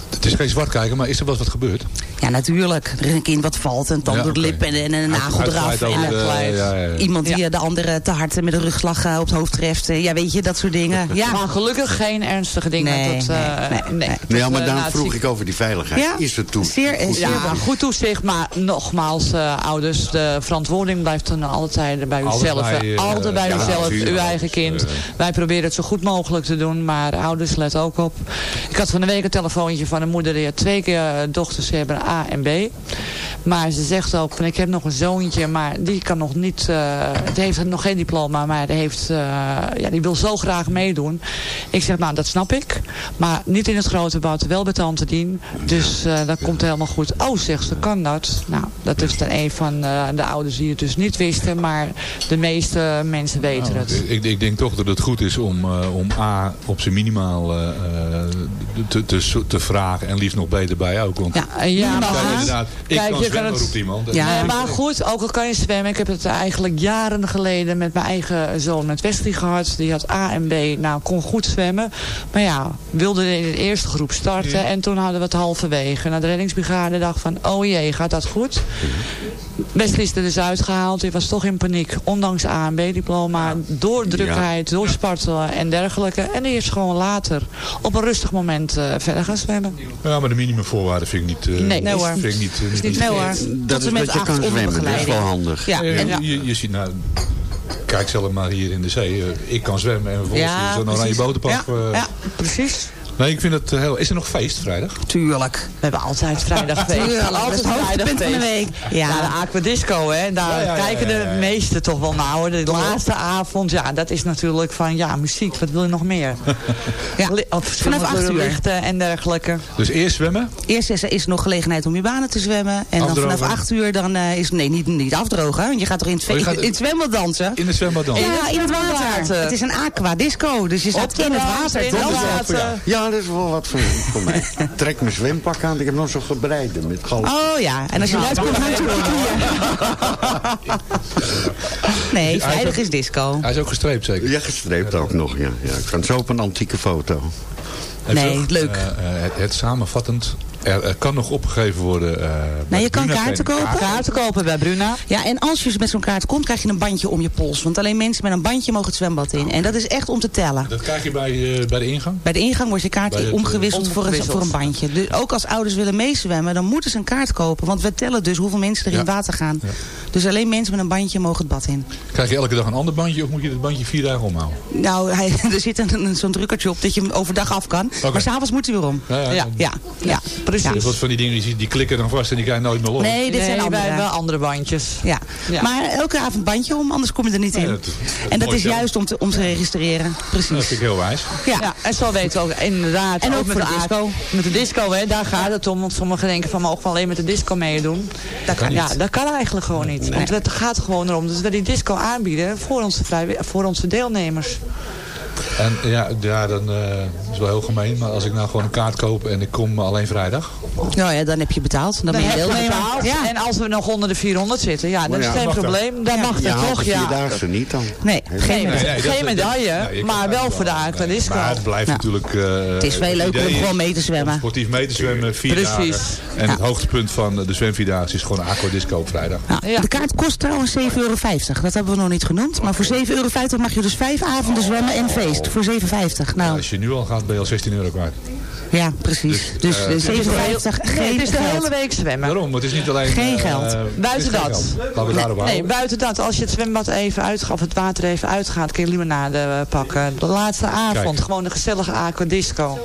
het is geen zwart kijken, maar is er wel wat gebeurd? Ja, natuurlijk. Er is een kind wat valt, een tand Ja, door de lip en, en een nagel eraf. En, de- ja, ja, ja. Iemand die Ja. de andere te hard met een rugslag op het hoofd treft. Ja, weet je, dat soort dingen. Ja, Maar gelukkig geen ernstige dingen. Nee, tot, eh, nee, nee, nee. tot, ja, maar eh, daarom vroeg ik over die veiligheid. Ja, Is het toe? zeer, Goed. zeer Ja, goed toezicht, maar nogmaals, eh, ouders, de verantwoording blijft dan altijd bij uzelf. altijd bij uzelf, uw eigen kind. Wij proberen het zo goed mogelijk te doen, maar ouders let ook op. Ik had van de week een telefoontje van een moeder die had twee keer dochters, hebben A en B. Maar ze zegt ook van ik heb nog een zoontje, maar die kan nog niet, die heeft nog geen diploma, maar die, heeft, eh, ja, die wil zo graag meedoen. Ik zeg nou dat snap ik, maar niet in het grote bad, wel bij tante Dien. Dus eh, dat komt helemaal goed. Oh zegt ze, kan dat? Nou, dat is dan een van de ouders die het dus niet wisten, maar de meeste mensen weten Nou, het. ik, ik denk toch dat het goed is om, om A op zijn minimaal te, te, te vragen en liefst nog beter bij ook. Want Ja, ja, maar Kijk, A. inderdaad, ik Kijk, kan je kan zwemmen, het- roept iemand. Ja. Maar goed, ook al kan je zwemmen. Ik heb het eigenlijk jaren geleden met mijn eigen zoon met Wesley gehad. Die had A en B. Nou, kon goed zwemmen. Maar ja, wilde in de eerste groep starten. En toen hadden we het halverwege. Nou, de reddingsbrigade dacht van, oh jee, gaat dat goed? Wesley is er dus uitgehaald. Hij was toch in paniek. Ondanks A en B diploma. Door drukheid, door spartelen en dergelijke. En die is gewoon later op een rustig moment eh, verder gaan zwemmen. Ja, maar de minimumvoorwaarden vind ik niet... eh, Nee, nee hoor. Vind ik niet, eh, niet niet nee hoor. Dat is met wat je kan onder zwemmen. Dat is wel handig. Ja, Eh, en, je, je ziet nou, kijk zelf maar hier in de zee. Eh, ik kan zwemmen en vervolgens Ja, zo'n oranje. Ja, eh, ja, precies. Nee, ik vind het eh, heel... Is er nog feest vrijdag? Tuurlijk. We hebben altijd vrijdagfeest. Tuurlijk, altijd het hoogtepunt van de week. Ja. Ja, de Aquadisco, hè. Daar Ja, ja, ja, kijken ja, ja, de ja. meesten toch wel naar. hoor. De laatste avond, ja, dat is natuurlijk van, ja, muziek. Wat wil je nog meer? Ja. Vanaf acht uur. en dergelijke. Dus eerst zwemmen. Eerst is er is er nog gelegenheid om je banen te zwemmen. En dan vanaf 8 uur dan eh, is... Nee, niet, niet afdrogen. Want je gaat toch in het, Oh, gaat- in het zwembad dansen? In het zwembad dan. Ja, in het water. Het is een aqua disco. Dus je de in het water. in het. Ja, dat is wel wat voor, voor mij. Trek mijn zwempak aan. Ik heb nog zo gebreid met galm. Oh ja, en als je eruit komt, moet je op je knieën. Nee, vrijdag is disco. Hij is ook gestreept zeker. Ja, gestreept ook nog, ja. ja. Ik kan zo op een antieke foto. Nee, leuk. eh, eh, het, het samenvattend. Er, er kan nog opgegeven worden. eh, bij Nee, je kan Bruna kaarten kopen. Kaarten kopen bij Bruna. Ja, en als je met zo'n kaart komt, krijg je een bandje om je pols. Want alleen mensen met een bandje mogen het zwembad in. En dat is echt om te tellen. Dat krijg je bij, eh, bij de ingang. Bij de ingang wordt je kaart het, omgewisseld, Voor, een, voor een bandje. Dus ook als ouders willen meezwemmen, dan moeten ze een kaart kopen. Want we tellen dus hoeveel mensen er in Ja. water gaan. Ja. Dus alleen mensen met een bandje mogen het bad in. Krijg je elke dag een ander bandje of moet je het bandje vier dagen omhouden? Nou, hij, er zit zo'n drukkertje op dat je hem overdag af kan. Maar s'avonds moet hij weer om. Ja, ja. Ja. Ja. Dus wat van die dingen, die, die klikken dan vast en die ga je nooit meer los. Nee, dit zijn Nee, andere. hebben andere bandjes. Ja. Ja. maar elke avond bandje om, anders kom je er niet in. Dat- dat en dat is zelf. juist om te, om te registreren. Dat Precies. vind ik heel wijs. Ja. Ja, en zo weten we ook inderdaad. En ook met voor de disco. Met de disco, hè, daar gaat het om. Want sommigen denken van, mogen we alleen met de disco meedoen? Dat kan Ja, niet. dat kan eigenlijk gewoon niet. Want het gaat gewoon erom dat we die disco aanbieden voor onze, voor onze deelnemers. En ja, ja dan eh, is wel heel gemeen. Maar als ik nou gewoon een kaart koop en ik kom alleen vrijdag. Nou ja, dan heb je betaald. Dan, ben je heb je deelnemer. betaald. Ja. En als we nog onder de 400 zitten, ja, dat is geen probleem. Dan mag Je dat toch, de ja. vierdaagse niet dan. Nee, geen geen medaille, Ja, je maar wel voor de. Maar het blijft natuurlijk... eh, Het is veel leuker om gewoon mee te zwemmen. Sportief mee te zwemmen, vier Precies. dagen. En Ja. het hoogtepunt van de zwemvierdaagse is gewoon aquadisco op vrijdag. De kaart kost trouwens 7,50 euro. Dat hebben we nog niet genoemd. Maar voor 7,50 euro mag je dus vijf avonden zwemmen en feest. Voor 7,50. Nou, Als je nu al gaat, ben je al 16 euro kwijt. Ja, precies. Dus eh, de het is 57, Nee, geen het is de geld. hele week zwemmen. Waarom? Het is niet alleen... Geen eh, geld. Buiten dat. geld. Laten we daarop Nee, houden. buiten dat. Als je het zwembad even uitgaat, of het water even uitgaat, kun je limonade eh, pakken. De laatste avond, Kijk. gewoon een gezellige aquadisco.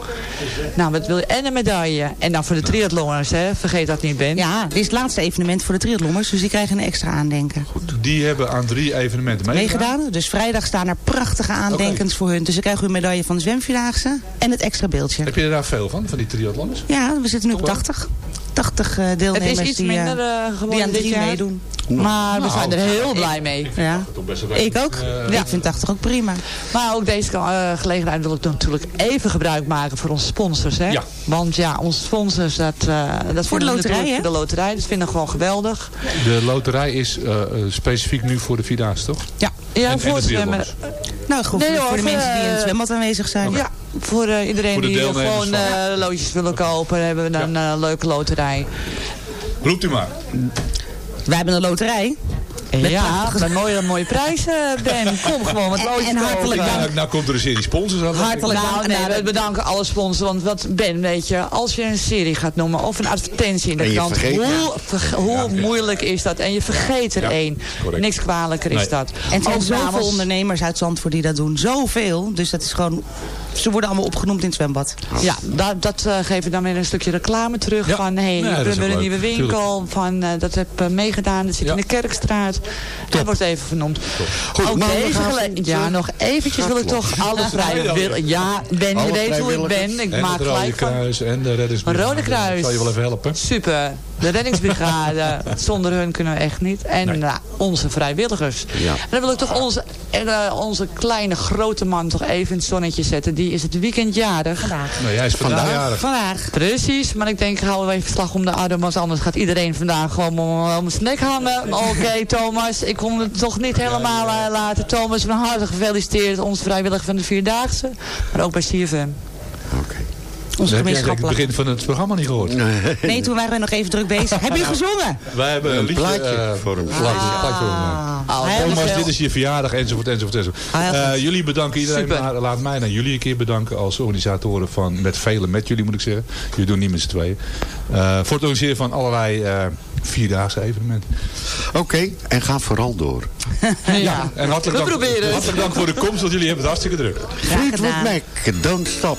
Nou, wat wil je? En een medaille. En dan voor de triathloners, hè. Vergeet dat niet, Ben. Ja, dit is het laatste evenement voor de triathlonners. Dus die krijgen een extra aandenken. Die hebben aan drie evenementen meegedaan. Dus vrijdag staan er prachtige aandenkens voor hun. Dus ze krijgen hun medaille van de zwemvierdaagse. En het extra beeldje. Heb je er daar veel van, van die triathlons? Ja, we zitten nu op Toch wel? 80. 80 eh, deelnemers Het is iets die, minder eh, die aan drie jaar. meedoen. Maar we Nou, zijn er heel blij mee. Ja. Ik ook. Ja. Ik vind 80 ook prima. Maar ook deze eh, gelegenheid wil ik natuurlijk even gebruik maken voor onze sponsors. Hè? Ja. Want ja, onze sponsors, dat, eh dat Voor de loterij, natuurlijk- hè? Voor de loterij, dat vinden we gewoon geweldig. De loterij is specifiek nu voor de Vierdaagse, toch? Ja. Ja, En- en voor de zwemmen. Nou, goed Nee, voor, hoor, voor de mensen die in het zwembad aanwezig zijn. Ja, voor eh, iedereen Voor de die eh, gewoon eh, loodjes willen kopen, hebben we dan een leuke loterij. Roept u maar. Wij hebben een loterij. Met ja, met mooie, mooie prijzen, Ben. Kom gewoon met loodjes en hartelijk kopen. dank. Nou, nou komt er een serie sponsors aan. Hartelijk Nou, dank. nee, we bedanken alle sponsors. Want wat Ben, weet je, als je een serie gaat noemen of een advertentie in de krant, vergeet hoe, moeilijk is dat? En je vergeet er Ja, één. correct. Niks kwalijker is Nee. dat. En er zijn zoveel ondernemers uit Zandvoort die dat doen. Zoveel. Dus dat is gewoon... Ze worden allemaal opgenoemd in het zwembad. Ja, dat, dat eh, geven dan weer een stukje reclame terug. Ja. Van, hé, hey, we hebben een nieuwe winkel. Van, eh, dat heb ik meegedaan. Dat zit in de Kerkstraat. Dat wordt even vernoemd. Goed, Ook deze Ja, eh, nog eventjes wil ik toch alle vrijwilligers... Ja, Ben, je weet hoe ik ben. Ik maak het Rode gelijk van... Kruis en de. Rode Kruis. Dat zal je wel even helpen. Super. De reddingsbrigade. Zonder hun kunnen we echt niet. En Nee. nou, onze vrijwilligers. Ja. En dan wil ik toch onze, eh, onze kleine grote man toch even in het zonnetje zetten. Die is het weekend jarig. Nou, jij is vandaag Vandaag. jarig. Vandaag. Precies, maar ik denk, houden we even slag om de arm, want anders gaat iedereen vandaag gewoon om, om zijn nek hangen. Oké, Thomas, ik kon het toch niet helemaal eh, laten. Thomas, van harte gefeliciteerd, ons vrijwilliger van de Vierdaagse, maar ook bij CFM. Oké. Onze heb jij eigenlijk het begin van het programma niet gehoord. Nee, toen waren we nog even druk bezig. Heb je gezongen? Wij hebben een, Een liedje, plaatje eh, voor hem. plaatje- plaatje voor hem, ja. Ah, heel Thomas, dit is je verjaardag, enzovoort, enzovoort, enzovoort. Ah, Eh, jullie bedanken iedereen, maar laat mij nou jullie een keer bedanken als organisatoren van, met velen, met jullie moet ik zeggen. Jullie doen niet met z'n tweeën. Eh, voor het organiseren van allerlei eh, vierdaagse evenementen. Oké, en ga vooral door. Ja, En hartelijk we dank, hartelijk dank voor de komst, want jullie hebben het hartstikke druk. Graag Fleetwood. Mac, don't stop.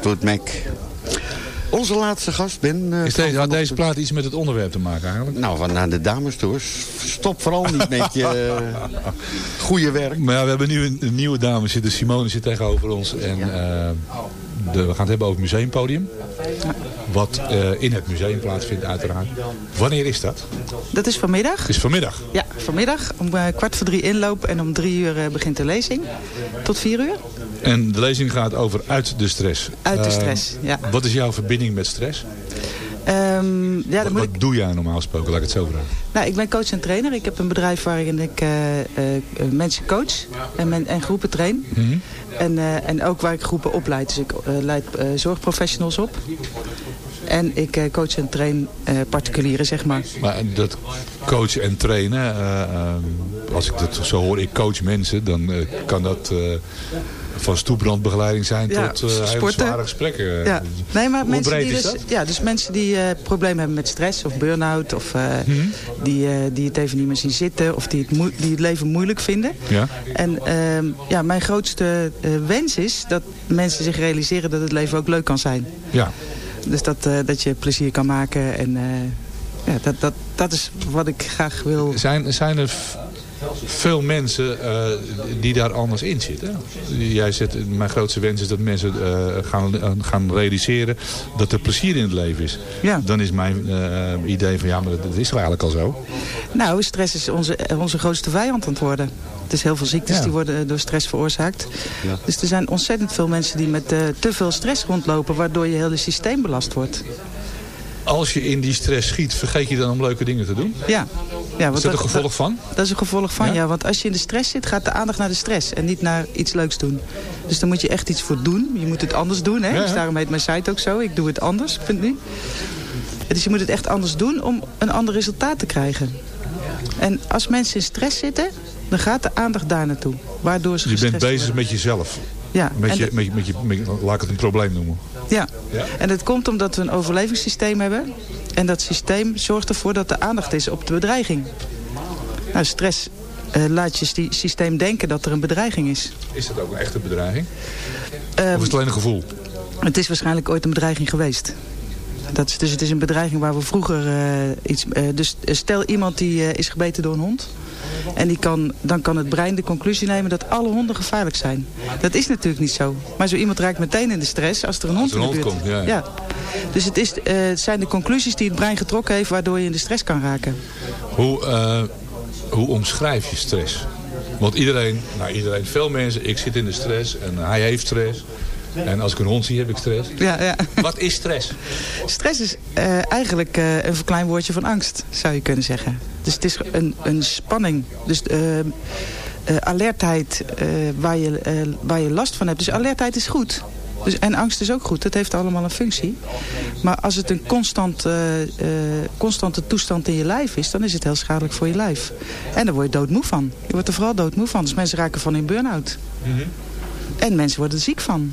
Fleetwood Mac. Onze laatste gast, Ben. eh, Is deze, had deze plaat iets met het onderwerp te maken eigenlijk? Nou, van naar de dames toe. Stop vooral niet met je eh, goede werk. Maar ja, we hebben nu een, een nieuwe dame zitten. Simone zit tegenover ons. En eh, de, we gaan het hebben over het museumpodium. Wat eh, in het museum plaatsvindt uiteraard. Wanneer is dat? Dat is vanmiddag. Het is vanmiddag. Ja, vanmiddag om kwart voor drie inloop en om drie uur begint de lezing. Tot vier uur. En de lezing gaat over uit de stress. Uit de Eh, stress, ja. Wat is jouw verbinding met stress? Ehm, ja, Wat, moet wat ik, doe jij normaal gesproken? Laat ik het zo vragen. nou, ik ben coach en trainer. Ik heb een bedrijf waarin ik eh, eh, mensen coach en, men, en groepen train. Mhm. En, en ook waar ik groepen opleid. Dus ik leid zorgprofessionals op. En ik coach en train particulieren, zeg maar. Maar dat coachen en trainen, als ik dat zo hoor, ik coach mensen, dan kan dat van stoeprandbegeleiding zijn Ja, tot eh, hele sporten. zware gesprekken. Ja. Nee, maar Hoe mensen die dus? Ja, dus mensen die eh, problemen hebben met stress of burn-out. Of eh, Mhm. die, eh, die het even niet meer zien zitten. Of die het, die het leven moeilijk vinden. Ja. En ehm, ja, mijn grootste eh, wens is dat mensen zich realiseren dat het leven ook leuk kan zijn. Ja. Dus dat, eh, dat je plezier kan maken. En eh, ja, dat, dat, dat is wat ik graag wil. Zijn, zijn er veel mensen eh, die daar anders in zitten? Jij zegt, mijn grootste wens is dat mensen eh, gaan, eh, gaan realiseren dat er plezier in het leven is. Ja. Dan is mijn idee van ja, maar dat, is toch eigenlijk al zo? Nou, stress is onze, onze grootste vijand aan het worden. Het is heel veel ziektes Ja. die worden door stress veroorzaakt. Dus er zijn ontzettend veel mensen die met te veel stress rondlopen... waardoor je hele systeem belast wordt. Als je in die stress schiet, vergeet je dan om leuke dingen te doen? Ja. ja want Is dat een gevolg van? Dat is een gevolg van, Ja? ja? Want als je in de stress zit, gaat de aandacht naar de stress. En niet naar iets leuks doen. Dus dan moet je echt iets voor doen. Je moet het anders doen. Hè? Ja. Dus daarom heet mijn site ook zo. Ik doe het anders, vind ik. Dus je moet het echt anders doen om een ander resultaat te krijgen. En als mensen in stress zitten, dan gaat de aandacht daar naartoe. Waardoor ze Je bent bezig worden. met jezelf. Ja, Met je, met, je, met, je, met je- laat ik het een probleem noemen. Ja. En dat komt omdat we een overlevingssysteem hebben. En dat systeem zorgt ervoor dat de aandacht is op de bedreiging. Nou, stress eh, laat je sy- systeem denken dat er een bedreiging is. Is dat ook een echte bedreiging? Ehm, of is het alleen een gevoel? Het is waarschijnlijk ooit een bedreiging geweest. Dat is, dus het is een bedreiging waar we vroeger eh, iets... eh, dus stel iemand die is gebeten door een hond. En die kan, dan kan het brein de conclusie nemen dat alle honden gevaarlijk zijn. Dat is natuurlijk niet zo. Maar zo iemand raakt meteen in de stress als er een hond er een in de hond buurt komt, ja. Dus het, is, eh, het zijn de conclusies die het brein getrokken heeft... waardoor je in de stress kan raken. Hoe, eh, hoe omschrijf je stress? Want iedereen, nou iedereen, veel mensen, ik zit in de stress en hij heeft stress. En als ik een hond zie, heb ik stress. Ja, ja. Wat is stress? Stress is eh, eigenlijk eh, een verkleinwoordje van angst, zou je kunnen zeggen. Dus het is een, een spanning. Dus eh, alertheid waar, je, waar je last van hebt. Dus alertheid is goed. Dus, en angst is ook goed. Dat heeft allemaal een functie. Maar als het een constant, constante toestand in je lijf is... dan is het heel schadelijk voor je lijf. En daar word je doodmoe van. Je wordt er vooral doodmoe van. Dus mensen raken van in burn-out. En mensen worden er ziek van.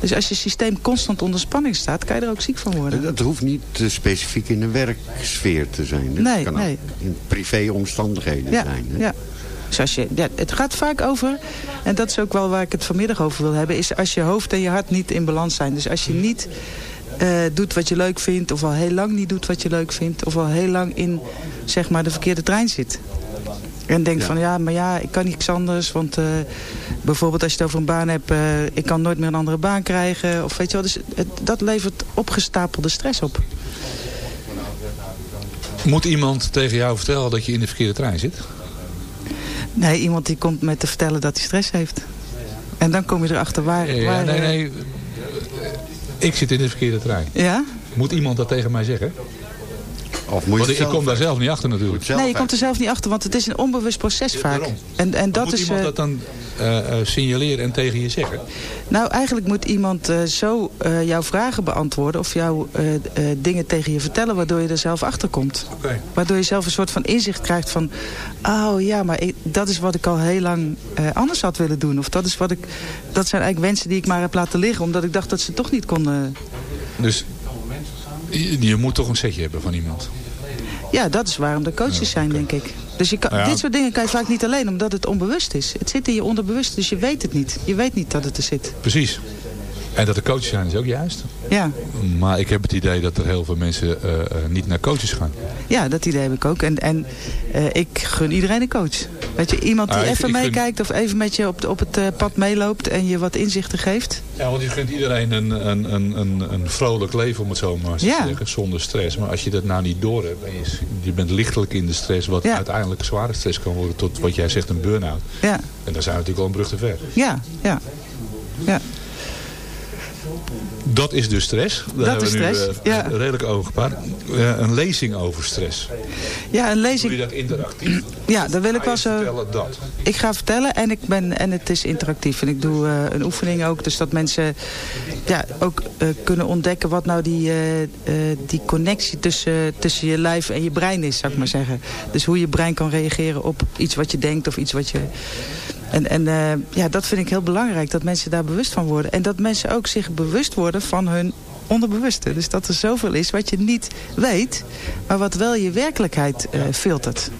Dus als je systeem constant onder spanning staat... kan je er ook ziek van worden. Dat hoeft niet specifiek in een werksfeer te zijn. Dat Nee, kan nee. ook in privéomstandigheden Ja, zijn. Hè? ja. Dus als je, ja, het gaat vaak over, en dat is ook wel waar ik het vanmiddag over wil hebben... is als je hoofd en je hart niet in balans zijn. Dus als je niet eh, doet wat je leuk vindt... of al heel lang niet doet wat je leuk vindt... of al heel lang in zeg maar, de verkeerde trein zit... En denkt Ja. van ja, maar ja, ik kan niks anders. Want eh, bijvoorbeeld als je het over een baan hebt, eh, ik kan nooit meer een andere baan krijgen. Of weet je wel, dus het, dat levert opgestapelde stress op. Moet iemand tegen jou vertellen dat je in de verkeerde trein zit? Nee, iemand die komt met te vertellen dat hij stress heeft. En dan kom je erachter waar... Ja, waar nee, eh, nee. Ik zit in de verkeerde trein. Ja? Moet iemand dat tegen mij zeggen? Of moet je Want ik, kom daar zelf niet achter natuurlijk. Nee, je komt er zelf niet achter, want het is een onbewust proces vaak. En, en dat moet is. iemand eh, dat dan eh, eh, signaleren en tegen je zeggen? Nou, eigenlijk moet iemand eh, zo eh, jouw vragen beantwoorden of jouw eh, eh, dingen tegen je vertellen, waardoor je er zelf achter komt. Oké. Waardoor je zelf een soort van inzicht krijgt van, oh ja, maar ik- dat is wat ik al heel lang eh, anders had willen doen. Of dat is wat ik, dat zijn eigenlijk wensen die ik maar heb laten liggen, omdat ik dacht dat ze toch niet konden. Dus je, je moet toch een setje hebben van iemand. Ja, dat is waarom er coaches zijn, denk ik. Dus je kan, Nou ja. dit soort dingen kan je vaak niet alleen, omdat het onbewust is. Het zit in je onderbewust, dus je weet het niet. Je weet niet dat het er zit. Precies. En dat er coaches zijn is ook juist. Ja. Maar ik heb het idee dat er heel veel mensen eh, eh, niet naar coaches gaan. Ja, dat idee heb ik ook. En, en eh, ik gun iedereen een coach. Weet je, iemand die Ah, ik- even meekijkt of even met je op, de- op het eh, pad meeloopt en je wat inzichten geeft. Ja, want je gunt iedereen een, een, een, een, een vrolijk leven, om het zo maar Ja. te zeggen, zonder stress. Maar als je dat nou niet door hebt je, je bent lichtelijk in de stress, wat Ja. uiteindelijk zware stress kan worden tot wat jij zegt een burn-out. Ja, En dan zijn we natuurlijk al een brug te ver. ja, ja. ja. Dat is dus stress. Daar Dat is nu stress, eh, ja. redelijk over een lezing over stress. Ja, een Doe je lezing. dat interactief? Ja, daar wil ik wel zo. Vertellen dat. Ik ga vertellen en, ik ben, en het is interactief. En ik doe eh, een oefening ook. Dus dat mensen ja, ook eh, kunnen ontdekken wat nou die, die connectie tussen, tussen je lijf en je brein is, zou ik maar zeggen. Dus hoe je brein kan reageren op iets wat je denkt of iets wat je... En, en eh, ja, dat vind ik heel belangrijk, dat mensen daar bewust van worden. En dat mensen ook zich bewust worden van hun onderbewuste. Dus dat er zoveel is wat je niet weet, maar wat wel je werkelijkheid eh, filtert.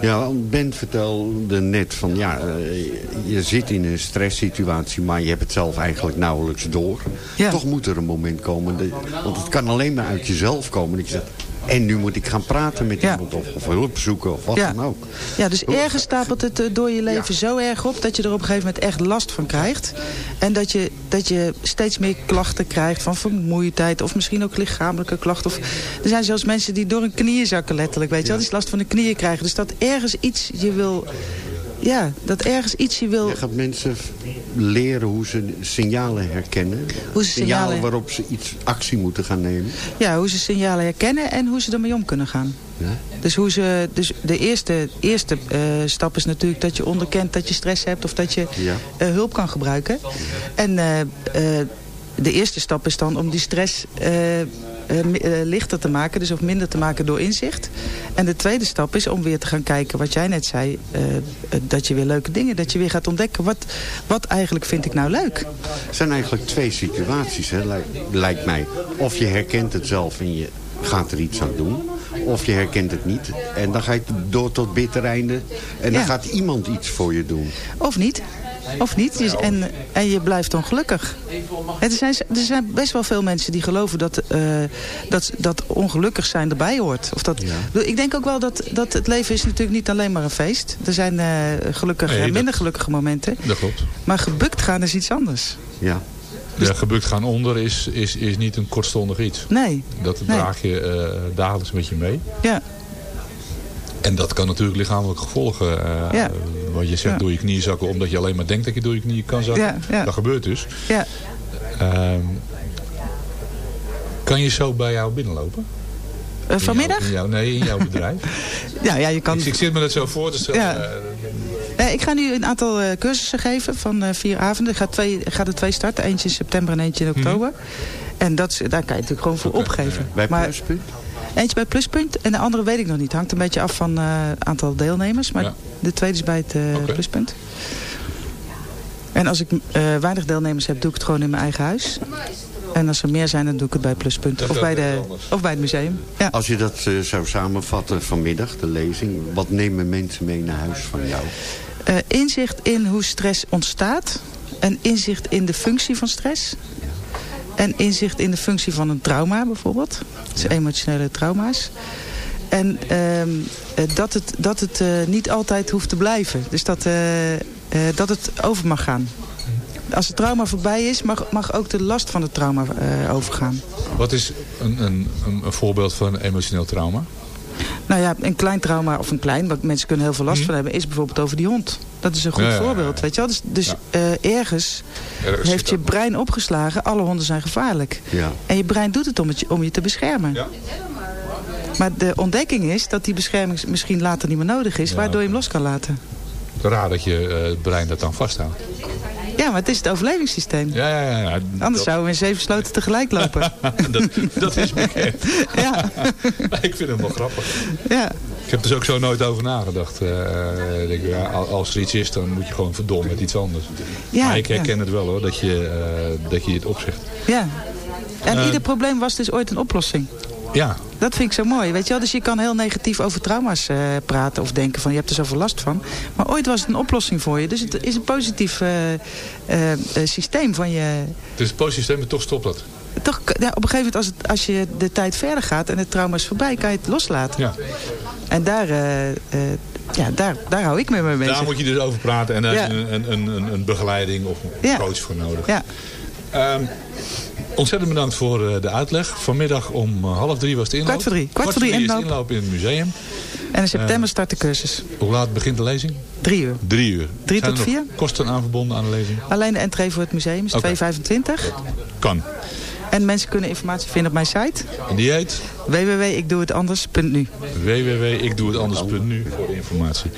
Ja, want Ben vertelde net van ja, eh, je zit in een stresssituatie, maar je hebt het zelf eigenlijk nauwelijks door. Toch moet er een moment komen, want het kan alleen maar uit jezelf komen. Je zegt, en nu moet ik gaan praten met iemand of, of hulp zoeken of wat Ja. dan ook. Ja, dus ergens stapelt het eh, door je leven zo erg op... dat je er op een gegeven moment echt last van krijgt. En dat je, dat je steeds meer klachten krijgt van vermoeidheid... of misschien ook lichamelijke klachten. Of, er zijn zelfs mensen die door hun knieën zakken letterlijk. Weet je wel, die last van de knieën krijgen. Dus dat ergens iets je wil... Ja, dat ergens iets je wil... Je gaat mensen leren hoe ze signalen herkennen. Hoe ze signalen- waarop ze iets actie moeten gaan nemen. Ja, hoe ze signalen herkennen en hoe ze ermee om kunnen gaan. Ja. Dus, hoe ze, dus de eerste, eerste eh, stap is natuurlijk dat je onderkent dat je stress hebt... of dat je Ja. eh, hulp kan gebruiken. En eh, de eerste stap is dan om die stress lichter te maken. Dus of minder te maken door inzicht. En de tweede stap is om weer te gaan kijken wat jij net zei. eh, eh, dat je weer leuke dingen, dat je weer gaat ontdekken. Wat, wat eigenlijk vind ik nou leuk? Het zijn eigenlijk twee situaties, hè, lijkt, lijkt mij. Of je herkent het zelf en je gaat er iets aan doen. Of je herkent het niet. En dan ga je door tot bitter einde. En dan Ja. gaat iemand iets voor je doen. Of niet. Of niet. Je- En, en je blijft ongelukkig. Er zijn, er zijn best wel veel mensen die geloven dat, eh, dat, dat ongelukkig zijn erbij hoort. Of dat, Ik denk ook wel dat, dat het leven is natuurlijk niet alleen maar een feest. Er zijn eh, gelukkige Nee, en dat- minder gelukkige momenten. Dat klopt. Maar gebukt gaan is iets anders. Ja. Ja, gebukt gaan onder is, is, is niet een kortstondig iets. Nee. Dat draag je eh, dagelijks met je mee. Ja. En dat kan natuurlijk lichamelijke gevolgen. eh Ja. Wat je zegt, Ja. door je knieën zakken omdat je alleen maar denkt dat je door je knieën kan zakken. Ja, ja. Dat gebeurt dus. Ja. Ehm, kan je zo bij jou binnenlopen? Eh, In vanmiddag? in jouw, nee, in jouw bedrijf. Ja, ja, je kan... ik, ik zit me dat zo voor te stellen. Ja. Eh, Nee, ik ga nu een aantal eh, cursussen geven van eh, vier avonden. Ik ga, twee, ik ga er twee starten. Eentje in september en eentje in oktober. En dat, is- daar kan je natuurlijk gewoon voor opgeven. Bij Maar-? Eentje bij Pluspunt en de andere weet ik nog niet. Hangt een beetje af van het aantal deelnemers. Maar Ja. de tweede is bij het eh. Pluspunt. En als ik eh, weinig deelnemers heb, doe ik het gewoon in mijn eigen huis. En als er meer zijn, dan doe ik het bij Pluspunt. Of bij, de, of bij het museum. Ja. Als je dat eh, zou samenvatten vanmiddag, de lezing. Wat nemen mensen mee naar huis van jou? Eh, inzicht in hoe stress ontstaat. En inzicht in de functie van stress. En inzicht in de functie van een trauma bijvoorbeeld. Dus emotionele trauma's. En ehm, eh, dat het, dat het eh, niet altijd hoeft te blijven. Dus dat, eh, dat het over mag gaan. Als het trauma voorbij is, mag, mag ook de last van het trauma overgaan. wat is een, een, een voorbeeld van een emotioneel trauma? Nou ja, een klein trauma, of een klein, wat mensen kunnen heel veel last van hebben, is bijvoorbeeld over die hond. Dat is een goed Mhm. Ja, ja, voorbeeld, weet je wel. Dus, dus eh, ergens, heeft je brein opgeslagen, alle honden zijn gevaarlijk. Ja. En je brein doet het om, het je, om je te beschermen. Maar de ontdekking is dat die bescherming misschien later niet meer nodig is, waardoor je hem los kan laten. Raar dat je eh, het brein dat dan vasthoudt. Ja, maar het is het overlevingssysteem. Ja, ja, ja. ja. Anders Dat- zouden we in zeven sloten tegelijk lopen. dat, dat is bekend. ja. ik vind hem wel grappig. ja. Ik heb er dus ook zo nooit over nagedacht. Eh, ik denk, ja, al- als er iets is, dan moet je gewoon verdomme met iets anders. Ja, maar ik herken ja. het wel hoor, dat je, eh, dat je het opzegt. ja. En Eh, ieder probleem was dus ooit een oplossing. Ja. Dat vind ik zo mooi, weet je wel. Dus je kan heel negatief over trauma's eh, praten of denken van je hebt er zoveel last van. Maar ooit was het een oplossing voor je. Dus het is een positief eh, eh, systeem van je... Het is een positief systeem, maar toch stopt dat. Toch, ja, op een gegeven moment als, het, als je de tijd verder gaat en het trauma is voorbij, kan je het loslaten. Ja. En daar, ja, daar, daar hou ik me mee bezig. Daar moet je dus over praten en daar Ja. is een, een, een, een- begeleiding of een Ja. coach voor nodig. Ja. Ehm, ontzettend bedankt voor eh, de uitleg. Vanmiddag om eh, half drie was de inloop. Kwart voor drie. Kwart voor drie inloop. inloop in het museum. En in september Eh, start de cursus. Hoe laat begint de lezing? Drie uur. Drie uur. Drie Zijn tot er vier? kosten aan verbonden aan de lezing? Alleen de entree voor het museum is Oké. 2,25. Kan. En mensen kunnen informatie vinden op mijn site. En die heet www.ikdoehetanders.nu www.ikdoehetanders.nu voor de informatie.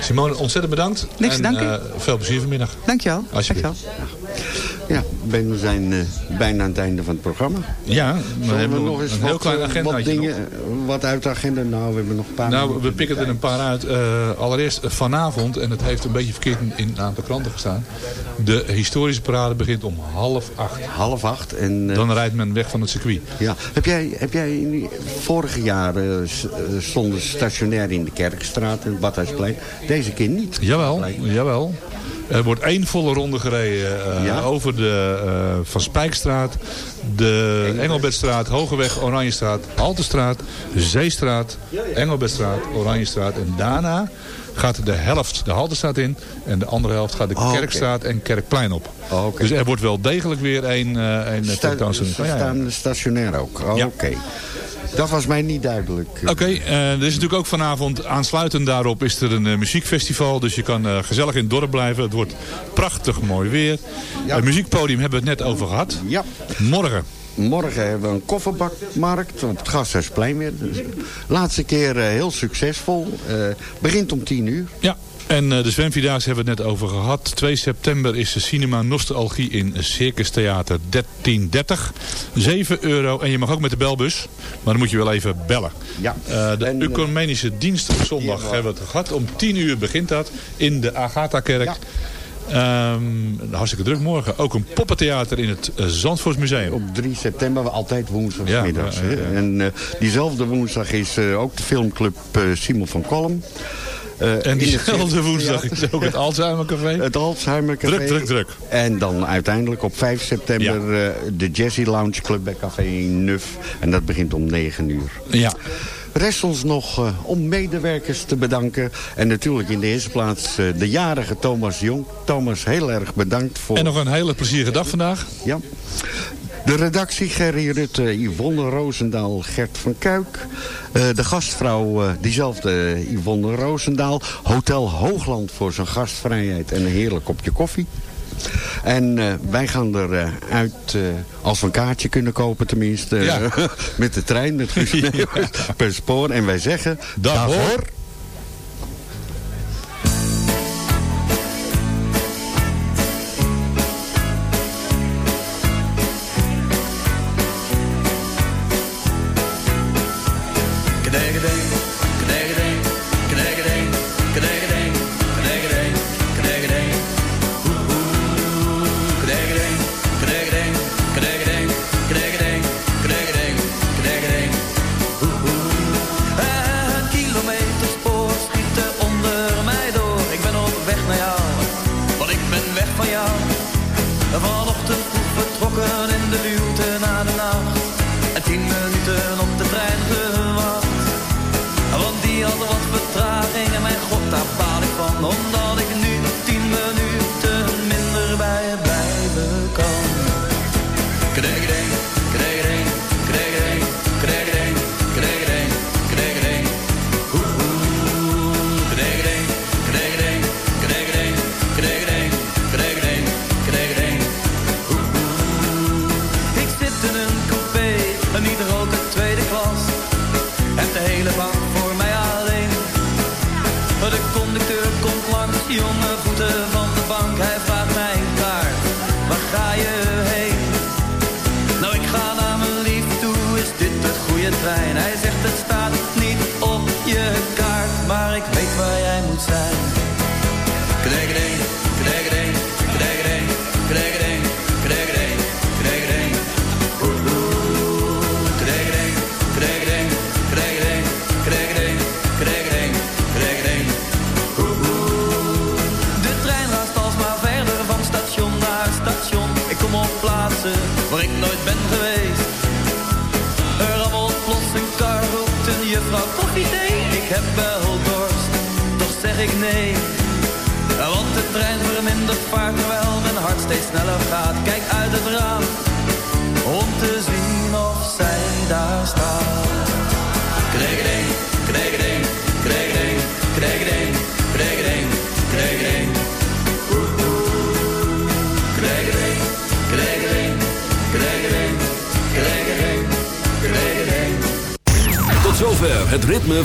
Simone, ontzettend bedankt. Niks en, danken. eh, veel plezier vanmiddag. Dankjewel. Alsjeblieft. Dankjewel. Ja, we zijn eh, bijna aan het einde van het programma. Ja, we Zullen hebben nog eens een heel klein eh, agendaatje wat dingen, eh, wat uit de agenda? Nou, we hebben nog een paar Nou, we pikken er een paar uit. Eh, allereerst eh, vanavond, en het heeft een beetje verkeerd in, een aantal kranten gestaan. De historische parade begint om half acht. Half acht. En, eh, Dan rijdt men weg van het circuit. ja. Heb jij, heb jij in die vorige jaren eh, stonden stationair in de Kerkstraat en het Badhuisplein? Deze keer niet. Jawel, jawel. Er wordt één volle ronde gereden eh, Ja? over de eh, Van Spijkstraat, de Engelbertstraat, Hogeweg, Oranjestraat, Haltestraat, Zeestraat, Engelbertstraat, Oranjestraat. En daarna gaat de helft de Haltestraat in en de andere helft gaat de Oh. Kerkstraat en Kerkplein op. Oh. Dus er wordt wel degelijk weer één uh, een Sta- tentoonstelling. Oh, staan stationair ook. Oh, Ja. Oké. Dat was mij niet duidelijk. Oké, eh, er is natuurlijk ook vanavond aansluitend daarop is er een eh, muziekfestival. Dus je kan eh, gezellig in het dorp blijven. Het wordt prachtig mooi weer. Het muziekpodium hebben we het net over gehad. Ja. Morgen. Morgen hebben we een kofferbakmarkt op het Gasthuisplein weer. Dus laatste keer heel succesvol. Begint om tien uur. Ja. En eh, de zwemvierdaagse hebben we het net over gehad. 2 september is de Cinema Nostalgie in Circus Theater 1330. 7 euro. En je mag ook met de belbus. Maar dan moet je wel even bellen. Ja. Eh, de En, eh, Ecumenische dienst op zondag Ja. hebben we het gehad. Om 10 uur begint dat in de Agatha-kerk. Ehm, hartstikke druk morgen. Ook een poppentheater in het Zandvoortsmuseum. Op 3 september, altijd woensdagmiddags. Ja, ja, ja. En diezelfde woensdag is ook de filmclub Simon van Kolm. Eh, En het diezelfde woensdag is ook het Alzheimer Café. Het Alzheimer Café. Druk, druk, druk. En dan uiteindelijk op 5 september eh, de Jazzy Lounge Club bij Café Nuf. En dat begint om 9 uur. Ja. Rest ons nog eh, om medewerkers te bedanken. En natuurlijk in de eerste plaats de jarige Thomas Jong. Thomas, heel erg bedankt voor... En nog een hele plezierige dag vandaag. Ja. De redactie Gerry Rutte, Yvonne Roosendaal, Gert van Kuik. Eh, de gastvrouw, eh, diezelfde Yvonne Roosendaal. Hotel Hoogland voor zijn gastvrijheid en een heerlijk kopje koffie. En eh, wij gaan er eh, uit, als we een kaartje kunnen kopen tenminste, Ja. met de trein, met Meeuwis, per spoor. En wij zeggen, Dag, dag hoor.